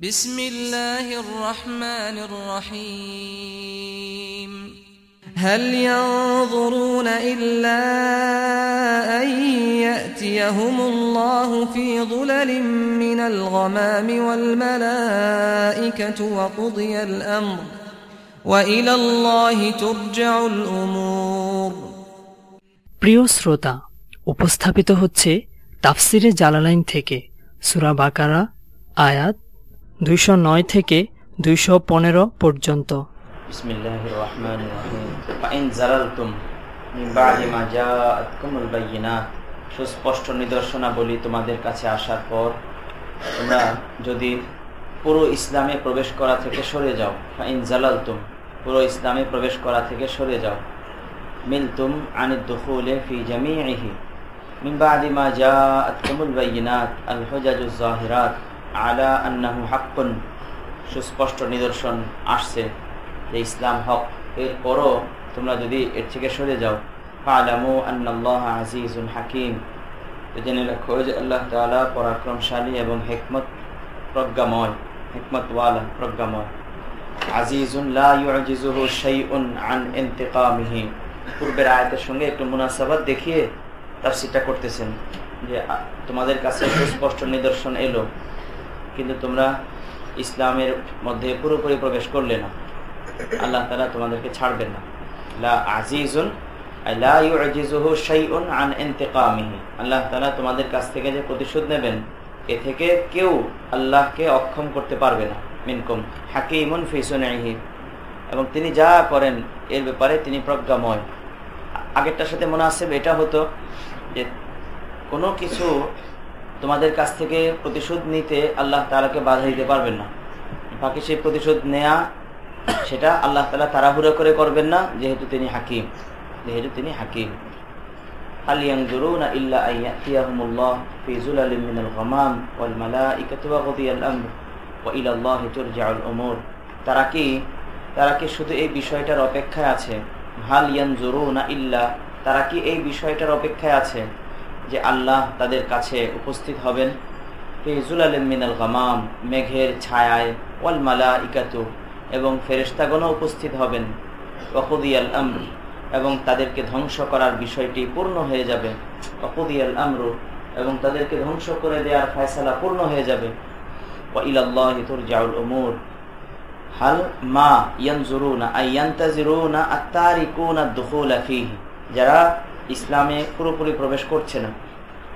بسم الله الرحمن الرحيم هل ينظرون إلا أن يأتيهم الله في ظلل من الغمام والملائكة وقضي الأمر وإلى الله ترجع الأمور প্রিয় শ্রোতা উপস্থাপিত হচ্ছে তাফসিরে জালালাইন থেকে সুরা বাকারা আয়াত দুইশো নয় থেকে দুইশো পনেরো পর্যন্ত। সুস্পষ্ট নিদর্শনাবলী তোমাদের কাছে আসার পর তোমরা যদি পুরো ইসলামে প্রবেশ করা থেকে সরে যাও, ফাইন জালালতুম, পুরো ইসলামে প্রবেশ করা থেকে সরে যাও। মিলতুম আনিদ দুখুলে ফি জামিইহি মিন বাদি মা জাআতকুমুল বায়িনাত আল জাহিরাত। আলা আন্নাহু হাক্কুন, সুস্পষ্ট নিদর্শন আসছে যে ইসলাম হক। এরপরও তোমরা যদি এর থেকে সরে যাও, ফালামু আন্নাল্লাহ আজিজুল হাকিম। জেনে রাখো যে আল্লাহ তাআলা পরাক্রমশালী এবং হেকমত প্রজ্ঞাময়, হেকমতওয়ালা, প্রজ্ঞাময়। ইন্তিকামিহি। পূর্বের আয়াতের সঙ্গে একটু মুনাসাবাত দেখিয়ে তাফসীরটা করতেছেন যে তোমাদের কাছে সুস্পষ্ট নিদর্শন এলো। কিন্তু তোমরা ইসলামের মধ্যে পুরোপুরি প্রবেশ করলে না। আল্লাহ তালা তোমাদেরকে ছাড়বেন না। লা আজিজুন আল্লাহ তাআলা তোমাদের কাছ থেকে যে প্রতিশোধ নেবেন, এ থেকে কেউ আল্লাহকে অক্ষম করতে পারবে না। মিনকুম হাকিমুন ফি সুনাইহি। এবং তিনি যা করেন, এর ব্যাপারে তিনি প্রজ্ঞাময়। আগেরটার সাথে মুনাসিব এটা হতো যে কোনো কিছু তোমাদের কাছ থেকে প্রতিশোধ নিতে আল্লাহ তালাকে বাধা দিতে পারবেন না। বাকি সেই প্রতিশোধ নেয়া, সেটা আল্লাহ তালা তাড়াহুড়া করে করবেন না, যেহেতু তিনি হাকিম। যেহেতু তিনি হাকিম। তারা কি তারা কি শুধু এই বিষয়টার অপেক্ষায় আছে? হাল ইয়ান জরুনা ইল্লা, তারা কি এই বিষয়টার অপেক্ষায় আছে? যে আল্লাহ তাদের কাছে উপস্থিত হবেন। ফিজুল আলম মিনাল গামাম, মেঘের ছায়ায়, ওয়াল মালা ইকাতু এবং ফেরেস্তাগণও উপস্থিত হবেন। ওকুদিয়াল আমর, এবং তাদেরকে ধ্বংস করার বিষয়টি পূর্ণ হয়ে যাবে। ওকুদিয়াল আমরু, এবং তাদেরকে ধ্বংস করে দেওয়ার ফয়সালা পূর্ণ হয়ে যাবে। ওয়া ইলাল্লাহি তুরজাউল উমুর, হাল মা ইয়ানজুরুনা আই ইয়ান্তাজিরুনা আত্তারিকুনা দুখুলা ফিহি, যারা ইসলামে পুরোপুরি প্রবেশ করছে না।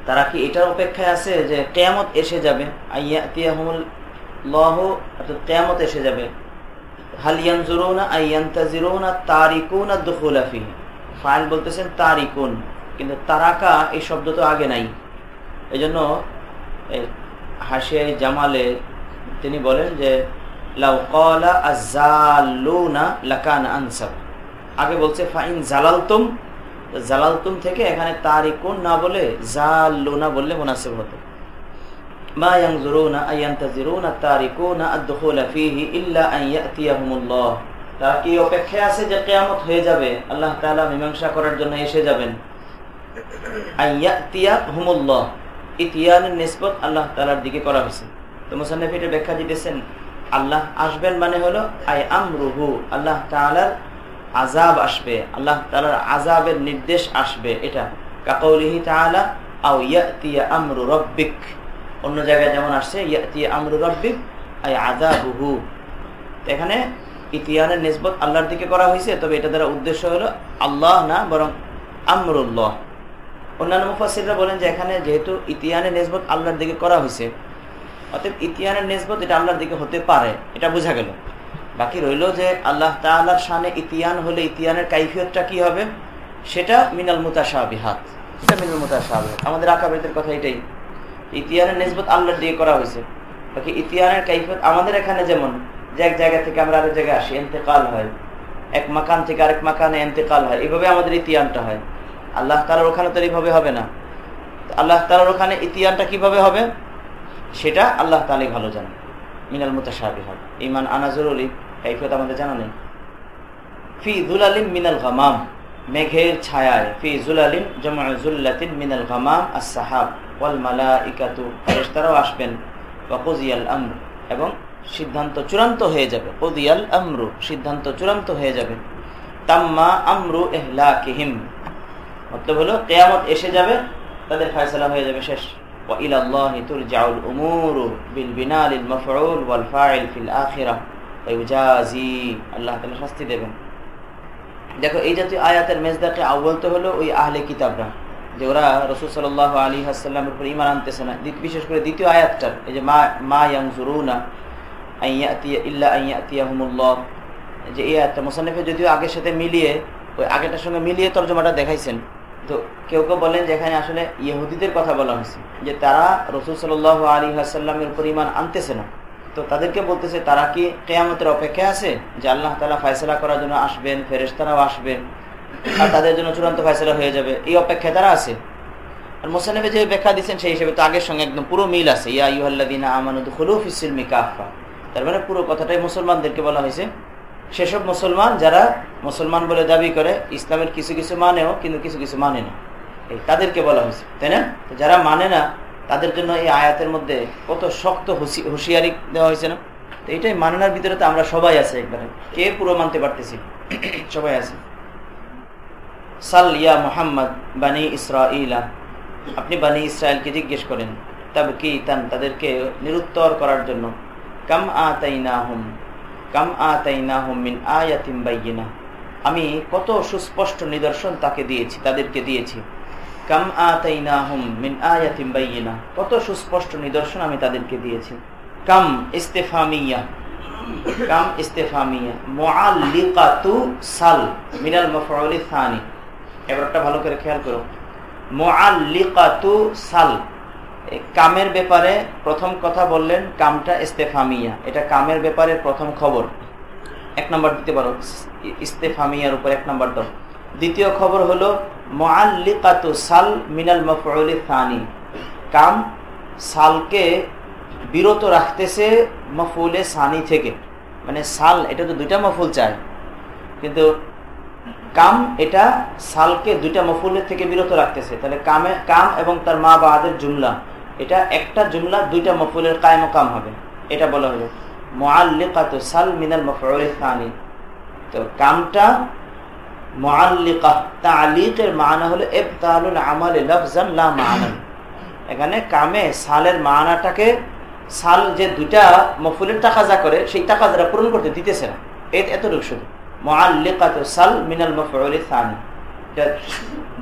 তারা কি এটার অপেক্ষায় আছে যে কেয়ামত এসে যাবে? লহ কেয়ামত এসে যাবে। হাল ইয়ানজুরুনা আই ইয়ান্তাজিরুনা তারিকুনা দুখুলা ফিহি। ফাইল বলতেছেন কিন্তু তারাকা এই শব্দ তো আগে নাই। এজন্য হাসিয়া জামালে তিনি বলেন যে আগে বলছে, ফাইন জালালতুম জালালতুম থেকে এখানে তারিকুন না বলে জাল্লুনা বললে মুনাসিব হতো। হয়ে যাবে? আল্লাহ মীমাংসা করার জন্য এসে যাবেন। আল্লাহ দিকে করা হয়েছে। তো ব্যাখ্যা দিতেছেন, আল্লাহ আসবেন মানে হলো, আই আমরুহু, আল্লাহ আজাব আসবে, আল্লাহ তাআলার আজাবের নির্দেশ আসবে এটা। কাকাউলিহি তাআলা, আও ইয়াতিয়া আমরু রাব্বিক। অন্য জায়গায় যেমন আসছে ইয়াতিয়া আমরু রাব্বিক, আই আযাবুহু। এখানে ইতিয়ানের নিসবত আল্লাহর দিকে করা হয়েছে, তবে এটা দ্বারা উদ্দেশ্য হলো আল্লাহ না, বরং আমরুল্লাহ। অন্যান্য মুফাসিররা বলেন যে এখানে যেহেতু ইতিয়ানের নিসবত আল্লাহর দিকে করা হয়েছে, অতএব ইতিয়ানের নিসবত এটা আল্লাহর দিকে হতে পারে, এটা বোঝা গেল। বাকি রইল যে আল্লাহ তাআলার শানে ইতিয়ান হলে ইতিয়ানের কাইফিয়তটা কি হবে? সেটা মিনাল মুতাশাবিহাত। সেটা মিনাল মুতাশাবিহাত। আমাদের আকাবেদের কথা এটাই। ইতিয়ানের নিসবত আল্লাহর দিয়ে করা হয়েছে। বাকি ইতিয়ানের কাইফিয়ত আমাদের এখানে যেমন, যে এক জায়গা থেকে আমরা আরেক জায়গায় আসি, এন্তেকাল হয়। এক মাকান থেকে আরেক মাকানে এন্তেকাল হয়। এভাবে আমাদের ইতিয়ানটা হয়। আল্লাহ তালার ওখানে তো এইভাবে হবে না। আল্লাহ তালার ওখানে ইতিয়ানটা কীভাবে হবে? সেটা আল্লাহ তালাই ভালো জানে মিনাল মুতাশাবিহাত। ইমান আনাজরুলি কাইফিয়ত আমাদের জানা নেই। ফি দুলালিম মিনাল গামাম, মেঘের ছায়ায়, ফি জুলালিন জমা জুল্লাতিন মিনাল গামাম আস সাহাব ওয়াল মালাইকাতু, ফেরেশতারাও আসবেন। ওয়াকুজিয়াল আমর, এবং সিদ্ধান্ত চূড়ান্ত হয়ে যাবে। ওদিয়াল আমরু, সিদ্ধান্ত চূড়ান্ত হয়ে যাবে। তাম্মা আমরু এহলা কিহিম মতলব হলো কেয়ামত এসে যাবে, তাদের ফয়সলা হয়ে যাবে শেষ। শাস্তি দেবেন। দেখো, এই জাতীয় আয়াতের মেজদাকে আউ্বল তো হলো ওই আহলে কিতাবরা, যে ওরা রসুল সাল আলী হাসাল্লামের উপর ইমান আনতেছে না। বিশেষ করে দ্বিতীয় আয়াতটার, এই যে মা মা ইয়াং জুরুনা ইল্লা আইয়াতিয়াহমুল্লাহ যে এই আয়াতটা মোসান্নফে যদিও আগের সাথে মিলিয়ে, ওই আগেটার সঙ্গে মিলিয়ে তর্জমাটা দেখাইছেন, তো কেউ কেউ বলেন যে এখানে আসলে ইহুদিদের কথা বলা হয়েছে, যে তারা রসুল সাল আলী হাসাল্লামের উপর ইমান আনতেছে না। তো তাদেরকে বলতেছে, তারা কি কেয়ামতের অপেক্ষা আছে যে আল্লাহ তালা ফায়সলা করার জন্য আসবেন ফেরেস্তারাও আসবেন আর তাদের জন্য চূড়ান্ত ফায়সলা হয়ে যাবে? এই অপেক্ষায় তারা আছে। আর মোসানবে যে ব্যাখ্যা দিচ্ছেন, সেই হিসেবে তো আগের সঙ্গে একদম পুরো মিল আছে। ইয়া আমানুদ তার মানে পুরো কথাটাই মুসলমানদেরকে বলা হয়েছে। সেসব মুসলমান যারা মুসলমান বলে দাবি করে, ইসলামের কিছু কিছু মানেও, কিন্তু কিছু কিছু মানে না। এই তাদেরকে বলা হয়েছে। তাই না? যারা মানে না তাদের জন্য এই আয়াতের মধ্যে কত শক্ত হুঁশিয়ারি দেওয়া হয়েছে না? তো এটাই মাননার ভিতরে তো আমরা সবাই আছে একবারে। কে পুরো মানতে পারতেছি? সবাই আছে। সাল ইয়া মোহাম্মদ বানি ইসরা ইলা আপনি বানি ইসরায়েলকে জিজ্ঞেস করেন তবে কি তান তাদেরকে নিরুত্তর করার জন্য, কাম আতাইনা হুম কাম আতাইনা হুম মিন আয়াতিম বাইনা আমি কত সুস্পষ্ট নিদর্শন তাকে দিয়েছি, তাদেরকে দিয়েছি। কাম আতাইনা হুম মিন আয়াতিম বাইনা কত সুস্পষ্ট নিদর্শন আমি তাদেরকে দিয়েছি। কাম ইস্তেফামিয়া। কাম ইস্তেফামিয়া। মুআল্লিকাতু সাল মিনাল মাফউলি থানি এবারটা ভালো করে খেয়াল করো। মুআল্লিকাতু সাল। কামের ব্যাপারে প্রথম কথা বললেন কামটা ইস্তেফামিয়া। এটা কামের ব্যাপারে প্রথম খবর। এক নম্বর দিতে পারো। ইস্তেফামিয়ার উপর এক নম্বর দাও। দ্বিতীয় খবর হলো মোয়াল্লিকাতু সাল মিনাল মফরুলি থানি কাম, সালকে বিরত রাখতেছে মফুলে সানি থেকে। মানে সাল, এটা তো দুইটা মফুল চায় কিন্তু কাম, এটা সালকে দুইটা মফুলের থেকে বিরত রাখতেছে। তাহলে কামে, কাম এবং তার মা বা আদের জুমলা, এটা একটা জুমলা দুইটা মফুলের কায়ম কাম হবে। এটা বলা হলো মোয়াল্লিকাতু সাল মিনাল মফরুলি থানি তো কামটা মোয়াল্লিকা তালিকের মানা হলো এবতালুল আমাল লফজান, লা মানান এখানে কামে সালের মানাটাকে, সাল যে দুইটা মফুলের যা করে, সেই যারা পূরণ করতে দিতেছে না। এতটুকু শুধু। মোয়াল্লিকাত সাল মিনাল মফুল সানি।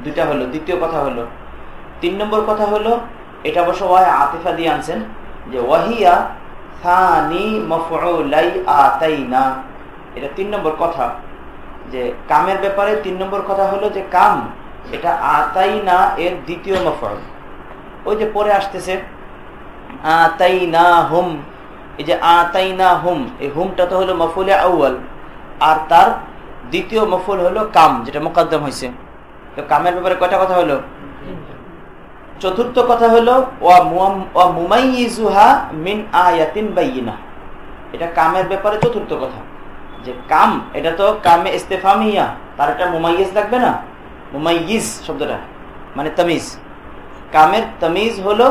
দুইটা হলো, দ্বিতীয় কথা হলো। তিন নম্বর কথা হলো, এটা অবশ্য ওয়াই আতিফা দিয়ে আনছেন, যে ওয়াহিয়া সানি মফুলাই আতাইনা। এটা তিন নম্বর কথা। যে কামের ব্যাপারে তিন নম্বর কথা হলো যে কাম, এটা আতাই না এর দ্বিতীয় মফল ওই যে পরে আসতেছে আতাই না হুম এই যে আতাই না হুম এই হুমটা তো হলো মফুলে আউ্য়াল। আর তার দ্বিতীয় মফুল হলো কাম, যেটা মোকাদ্দম হয়েছে তো কামের ব্যাপারে কয়টা কথা হলো? চতুর্থ কথা হলো, ওয়া মুমাইজুহা মিন আয়াতিন বাইনা এটা কামের ব্যাপারে চতুর্থ কথা। যে কাম, এটা তো কামে ইস্তেফামিয়া, তার একটা মুমাইজ লাগবে না? মুমাইজ শব্দটা মানে তমিজ। কামের তমিজ হলো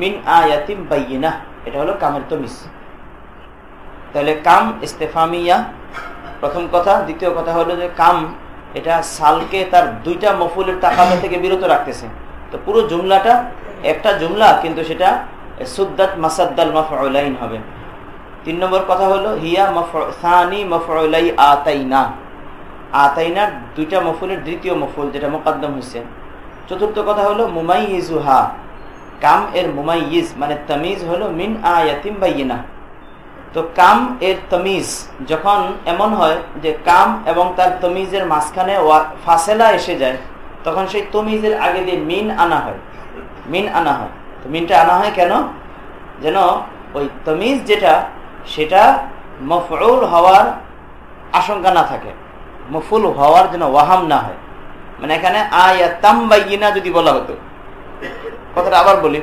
মিন আয়াতিম বাইনা, এটা হলো কামের তমিজ। তাহলে কাম ইস্তেফামিয়া, প্রথম কথা। দ্বিতীয় কথা হলো যে কাম, এটা সালকে তার দুইটা মফুলের তাকাদা থেকে বিরত রাখতেছে। তো পুরো জুমলাটা, একটা জুমলা, কিন্তু সেটা সুদ্দাত মাসাদ্দাল মাফাইন হবে। তিন নম্বর কথা হলো, হিয়া সানি মফলাই আতাইনা। আতাইনার দুইটা মফুলের দ্বিতীয় মফুল যেটা মোকাদ্দম হয়েছে। চতুর্থ কথা হলো মুমাইজুহা কাম এর মুমাইজ মানে তামিজ হলো, মিন আয়াতিম বাইনা তো কাম এর তমিজ যখন এমন হয় যে কাম এবং তার তমিজের মাঝখানে ফাসেলা এসে যায়, তখন সেই তমিজের আগে দিয়ে মিন আনা হয়। মিন আনা হয়। তো মিনটা আনা হয় কেন? যেন ওই তমিজ যেটা সেটা মফরুল হওয়ার আশঙ্কা না থাকে। মফুল হওয়ার যেন ওয়াহাম না হয়। মানে এখানে আয়াতাম বাইনা যদি বলা হতো। কথাটা আবার বলি।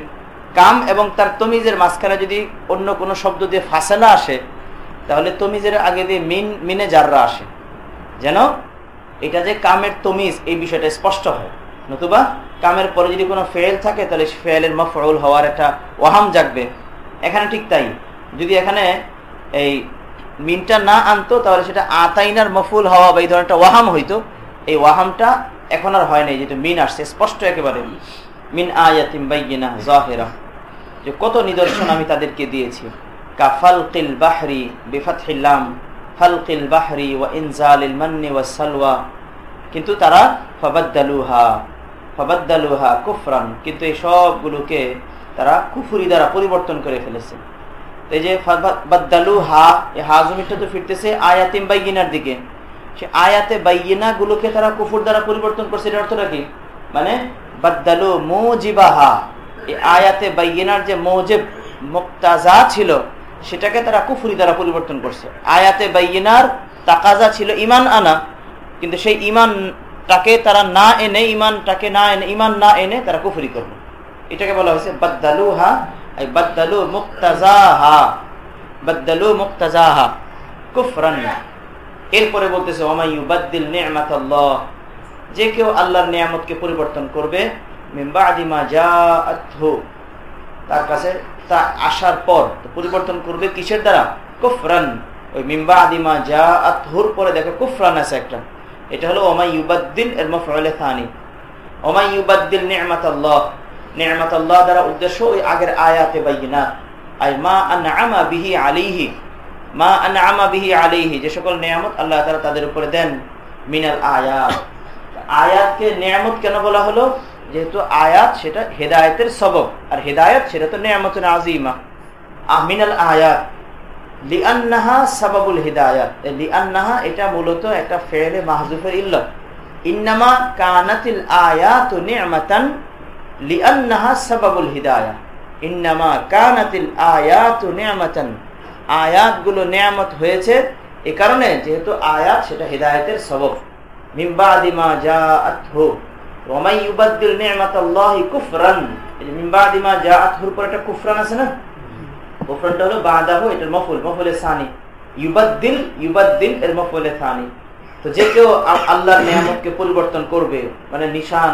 কাম এবং তার তমিজের মাঝখানে যদি অন্য কোনো শব্দ দিয়ে ফাঁসেলা আসে, তাহলে তমিজের আগে দিয়ে মিন, মিনে জাররা আসে। যেন এটা যে কামের তমিজ, এই বিষয়টা স্পষ্ট হয়। নতুবা কামের পরে যদি কোনো ফেল থাকে, তাহলে ফেলের মফরুল হওয়ার একটা ওয়াহাম জাগবে। এখানে ঠিক তাই। যদি এখানে এই মিনটা না আনতো, তাহলে সেটা আতাইনার মফুল হওয়া বা এই ধরনের ওয়াহাম হইতো। এই ওয়াহামটা এখন আর হয় নাই, যেহেতু মিন আসছে, স্পষ্ট একেবারে। মিন আয়াতিম বাইগিনা জাহেরা। যে কত নিদর্শন আমি তাদেরকে দিয়েছি। কা ফালকিল বাহরি বিফাতহিল্লাম ফালকিল বাহরি ওয়া ইনজালিল মান্নি ওয়া সালওয়া। কিন্তু তারা ফাবাদ্দালুহা ফাবাদ্দালুহা কুফরান। কিন্তু এই সবগুলোকে তারা কুফুরি দ্বারা পরিবর্তন করে ফেলেছে। এই যে হা তো ফিরতেছে আয়াতিম বাইগিনার দিকে। সে আয়াতে বাইগিনা গুলোকে তারা কুফুর দ্বারা পরিবর্তন করছে, এর অর্থটা কি? মানে এই আয়াতে বাইগিনার যে মুক্তাজা ছিল, সেটাকে তারা কুফুরি দ্বারা পরিবর্তন করছে। আয়াতে বাইগিনার তাকাজা ছিল ইমান আনা, কিন্তু সেই ইমানটাকে তারা না এনে ইমানটাকে না এনে ইমান না এনে তারা কুফুরি করল। এটাকে বলা হয়েছে বাদ্দালু হা বাদ্দালু মুক্তাজাহা বাদ্দালু মুক্তাজাহা, কুফরান। এরপরে বলতেছে ওমাইবাদ্দিল নিয়ামাতাল্লাহ যে কেউ আল্লাহর নিয়ামতকে পরিবর্তন করবে মিম্বাদিমা জাআতহু। তার কাছে তা আসার পর পরিবর্তন করবে কিসের দ্বারা? কুফরান। ওই মিম্বা আদিমা যা আতহুর পরে দেখো কুফরান আছে একটা। এটা হলো ওমাই ইউবাদ্দিল এর মফলে থানি ওমাই ইউবাদ্দিল নিয়ামাত আল্লাহ নিয়ামাত আল্লাহ দ্বারা উদ্দেশ্য ওই আগের আয়াতে বাইনা। আই মা আনআমা বিহি আলাইহি। মা বিহি আলাইহি। যে সকল নিয়ামত আল্লাহ তাআলা তাদের উপরে দেন মিনাল আয়াত। আয়াতকে নিয়ামত কেন বলা হলো? যেহেতু আয়াত সেটা হেদায়তের সবক আর হেদায়ত সেটা তো আজিমা আমিনাল আয়াত। লিআন্নাহা সাবাবুল হিদায়াত। লিআন্নাহা এটা মূলত একটা ফেলে মাহজুফের ইল্লত। ইন্নামা কানাতিল আয়াত নি'মাতান ইন্নামা আয়াতগুলো নিয়ামত হয়েছে এ কারণে যেহেতু আয়াত সেটা হিদায়তের নি'মাতাল্লাহি কুফরান। পর একটা কুফরান আছে না? মফুল সানি। এর সানি। তো যে কেউ আল্লাহর পরিবর্তন করবে মানে নিশান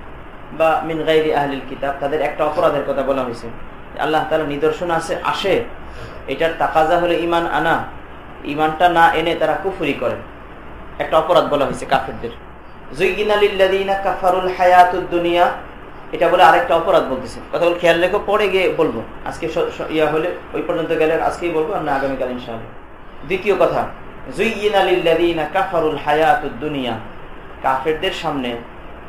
বা মিন গাইরি আহলিল কিতাব, তাদের একটা অপরাধের কথা বলা হয়েছে। আল্লাহ তালা নিদর্শন আছে, আসে, এটার তাকাজা হলে ইমান আনা। ইমানটা না এনে তারা কুফুরি করে। একটা অপরাধ বলা হয়েছে কাফেরদের। এটা বলে আরেকটা অপরাধ বলতেছে। কথা বল, খেয়াল রেখো, পরে গিয়ে বলব। আজকে ইয়া হলে, ওই পর্যন্ত গেলে আজকেই বলব, আর না আগামীকাল ইনশাআল্লাহ। দ্বিতীয় কথা কাফারুল দুনিয়া, কাফেরদের সামনে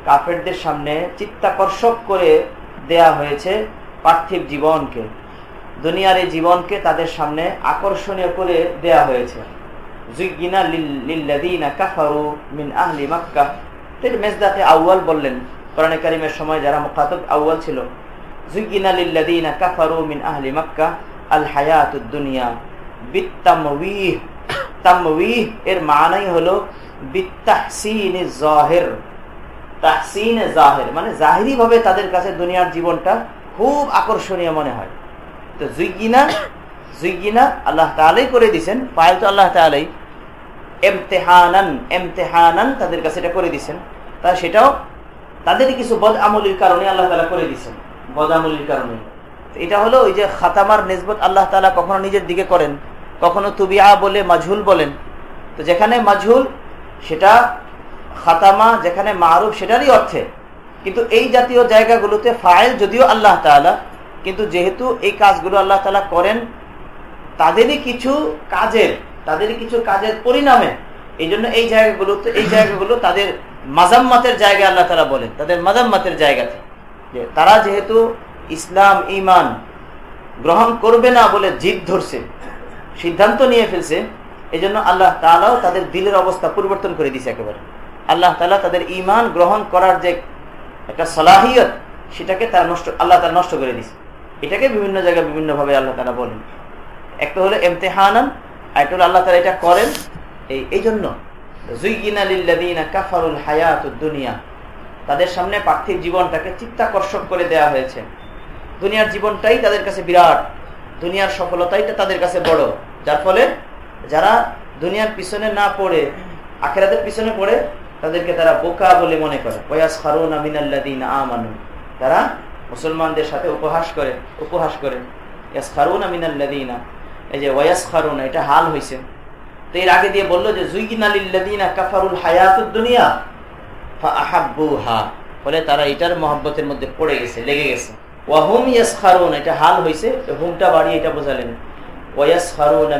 কাফেরদের সামনে চিত্তাকর্ষক করে দেয়া হয়েছে পার্থিব জীবনকে। দুনিয়ার এই জীবনকে তাদের সামনে আকর্ষণীয় করে দেয়া হয়েছে। জুইগিনা মিন মাক্কা। মেজদাতে আউয়াল বললেন, কোরআন কারিমের সময় যারা মুখাতব আউয়াল ছিল জুইগিনা কাফারু মিন আল এর হলো তাহসিন জাহির মানে জাহিরি ভাবে তাদের কাছে দুনিয়ার জীবনটা খুব আকর্ষণীয় মনে হয়। তো জুইগিনা জুইগিনা আল্লাহ তালাই করে দিছেন, পায়েল তো আল্লাহ তালাই এমতেহানান এমতেহানান তাদের কাছে এটা করে দিছেন। তা সেটাও তাদের কিছু বদ আমলির কারণে আল্লাহ তালা করে দিছেন বদ আমলির কারণে এটা হলো ওই যে খাতামার নিসবত আল্লাহ তালা কখনো নিজের দিকে করেন, কখনো তুবিয়া বলে মাঝহুল বলেন। তো যেখানে মাঝহুল সেটা খাতামা যেখানে মারুফ সেটারই অর্থে। কিন্তু এই জাতীয় জায়গাগুলোতে ফাইল যদিও আল্লাহ তালা কিন্তু যেহেতু এই কাজগুলো আল্লাহ তালা করেন, তাদেরই কিছু কাজের, তাদেরই কিছু কাজের পরিণামে এই জন্য এই জায়গাগুলোতে, এই জায়গাগুলো তাদের মাজাম্মাতের জায়গা আল্লাহ তালা বলেন, তাদের মাজাম্মাতের জায়গাতে যে তারা যেহেতু ইসলাম ইমান গ্রহণ করবে না বলে জিদ ধরছে, সিদ্ধান্ত নিয়ে ফেলছে এই জন্য আল্লাহ তালাও তাদের দিলের অবস্থা পরিবর্তন করে দিছে একেবারে। আল্লাহ তালা তাদের ইমান গ্রহণ করার যে একটা সলাহিয়ত, সেটাকে তারা নষ্ট, আল্লাহ তালা নষ্ট করে দিছে এটাকে বিভিন্ন জায়গায় বিভিন্নভাবে আল্লাহ তালা বলেন। একটা হলো এমতেহানান আরেকটা হলো আল্লাহ তালা এটা করেন এই এই জন্য কাফারুল হায়াতুদ দুনিয়া। তাদের সামনে পার্থিব জীবনটাকে চিত্তাকর্ষক করে দেয়া হয়েছে। দুনিয়ার জীবনটাই তাদের কাছে বিরাট। দুনিয়ার সফলতাই তাদের কাছে বড়। যার ফলে যারা দুনিয়ার পিছনে না পড়ে আখেরাদের পিছনে পড়ে তাদেরকে তারা বোকা বলে মনে করে। ওয়াস খারুন আমিনাল্লাদিন আমানু। তারা মুসলমানদের সাথে উপহাস করে উপহাস করে। খারুন এই যে ওয়াস খারুন এটা হাল হয়েছে তো এর আগে দিয়ে বলল যে কাফারুল দুনিয়া ফলে তারা মধ্যে পড়ে গেছে, লেগে গেছে। ইয়াস খারুন এটা হাল হয়েছে হুমটা বাড়িয়ে এটা বোঝালেন। ওয়াস খারুন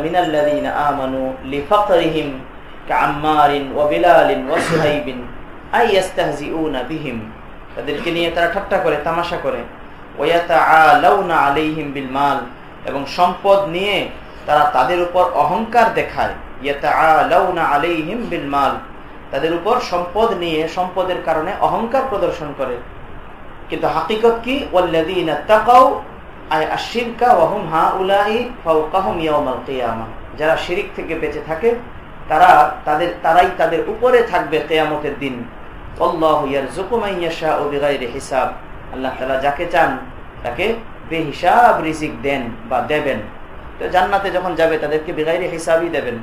ওয়া বিলালিন ওয়া সুহাইবিন আই ইয়াস্তাহজিউনা বিহিম। তাদেরকে নিয়ে তারা ঠাট্টা করে, তামাশা করে। ওয়াতাআলাউনা আলাইহিম বিল মাল। এবং সম্পদ নিয়ে তারা তাদের উপর অহংকার দেখায়। ইয়াতাআলাউনা আলাইহিম বিল মাল। তাদের উপর সম্পদ নিয়ে, সম্পদের কারণে অহংকার প্রদর্শন করে। কিন্তু হাকিকত কি? ওয়াল্লাযীনা তাকাউ আয় আশিরকা ওয়াহুম হাউলাই ফাওকাহুম ইয়াউমাল কিয়ামা। যারা শিরিক থেকে বেঁচে থাকে তারা তাদের, তারাই তাদের উপরে থাকবে কেয়ামতের দিন। হিসাব। আল্লাহ তালা যাকে চান, তাকে বেহিসাব রিজিক দেন বা দেবেন। তো জান্নাতে যখন যাবে, তাদেরকে বেগাইরে হিসাবই দেবেন।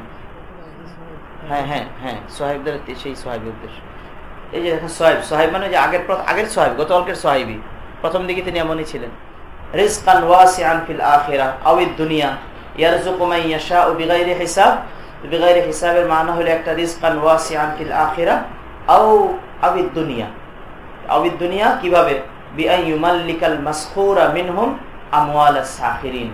হ্যাঁ হ্যাঁ হ্যাঁ সোহাইবদের সেই সোহাইব উদ্দেশ্য এই যে দেখেন সোহাইব সোহাইব মানে যে আগের আগের সোহাইব গত অল্পের সোহাইবি প্রথম দিকে তিনি এমনই ছিলেন। রিজকান ওয়াসিআন ফিল আখিরা আউইদ দুনিয়া। ইয়ারজুকু মান ইয়াশাউ বিগাইরি হিসাব। বিগাইরি হিসাবের মানা হলো একটা রিজকান ওয়াসিআন ফিল আখিরা, আও আবিদ দুনিয়া। আবিদ দুনিয়া কীভাবে? বিআই ইউমাল্লিকাল মাসখুরা মিনহুম আমওয়াল সাখিরিন।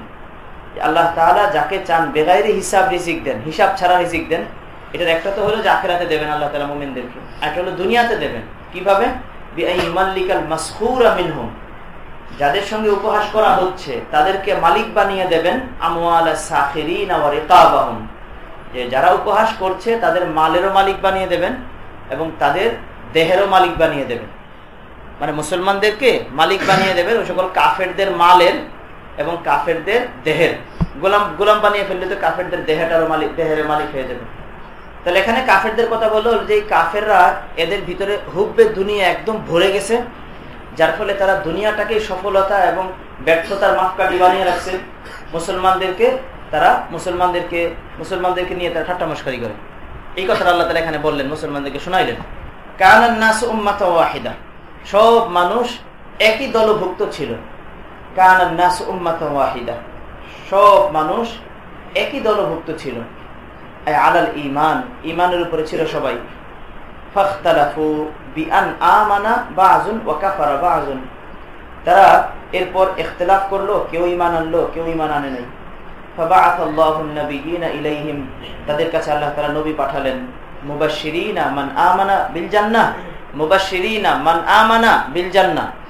আল্লাহ তাআলা যাকে চান বেগাইরি হিসাব রিজিক দেন, হিসাব ছাড়া রিজিক দেন। এটার একটা তো হলো যে আখেরাতে দেবেন আল্লাহ তালা মোমিনদেরকে। একটা হলো দুনিয়াতে দেবেন। কীভাবে? যাদের সঙ্গে উপহাস করা হচ্ছে, তাদেরকে মালিক বানিয়ে দেবেন যে যারা উপহাস করছে, তাদের মালেরও মালিক বানিয়ে দেবেন এবং তাদের দেহেরও মালিক বানিয়ে দেবেন। মানে মুসলমানদেরকে মালিক বানিয়ে দেবেন ওই সকল কাফেরদের মালের এবং কাফেরদের দেহের। গোলাম গোলাম বানিয়ে ফেললে তো কাফেরদের দেহেটারও মালিক দেহের মালিক হয়ে যাবে। তাহলে এখানে কাফেরদের কথা বলল যে কাফেররা এদের ভিতরে হুব্বে দুনিয়া একদম ভরে গেছে, যার ফলে তারা দুনিয়াটাকে সফলতা এবং ব্যর্থতার মাপকাঠি বানিয়ে রাখছে। মুসলমানদেরকে তারা মুসলমানদেরকে মুসলমানদেরকে নিয়ে তারা ঠাট্টা মস্কারি করে। এই কথাটা আল্লাহ তালা এখানে বললেন, মুসলমানদেরকে শোনাইলেন। কানান্নাস উম্মাত ওয়াহিদা, সব মানুষ একই দলভুক্ত ছিল। কানান্নাস উম্মাত ওয়াহিদা, সব মানুষ একই দলভুক্ত ছিল। আলাল ইমান ইমানের উপরে ছিল সবাই। তারা এরপর ইখতলাফ করল, কেউ ইমান আনলো, কেউ ইমান আনে নাই। তাদের কাছে আল্লাহ তালা নবী পাঠালেন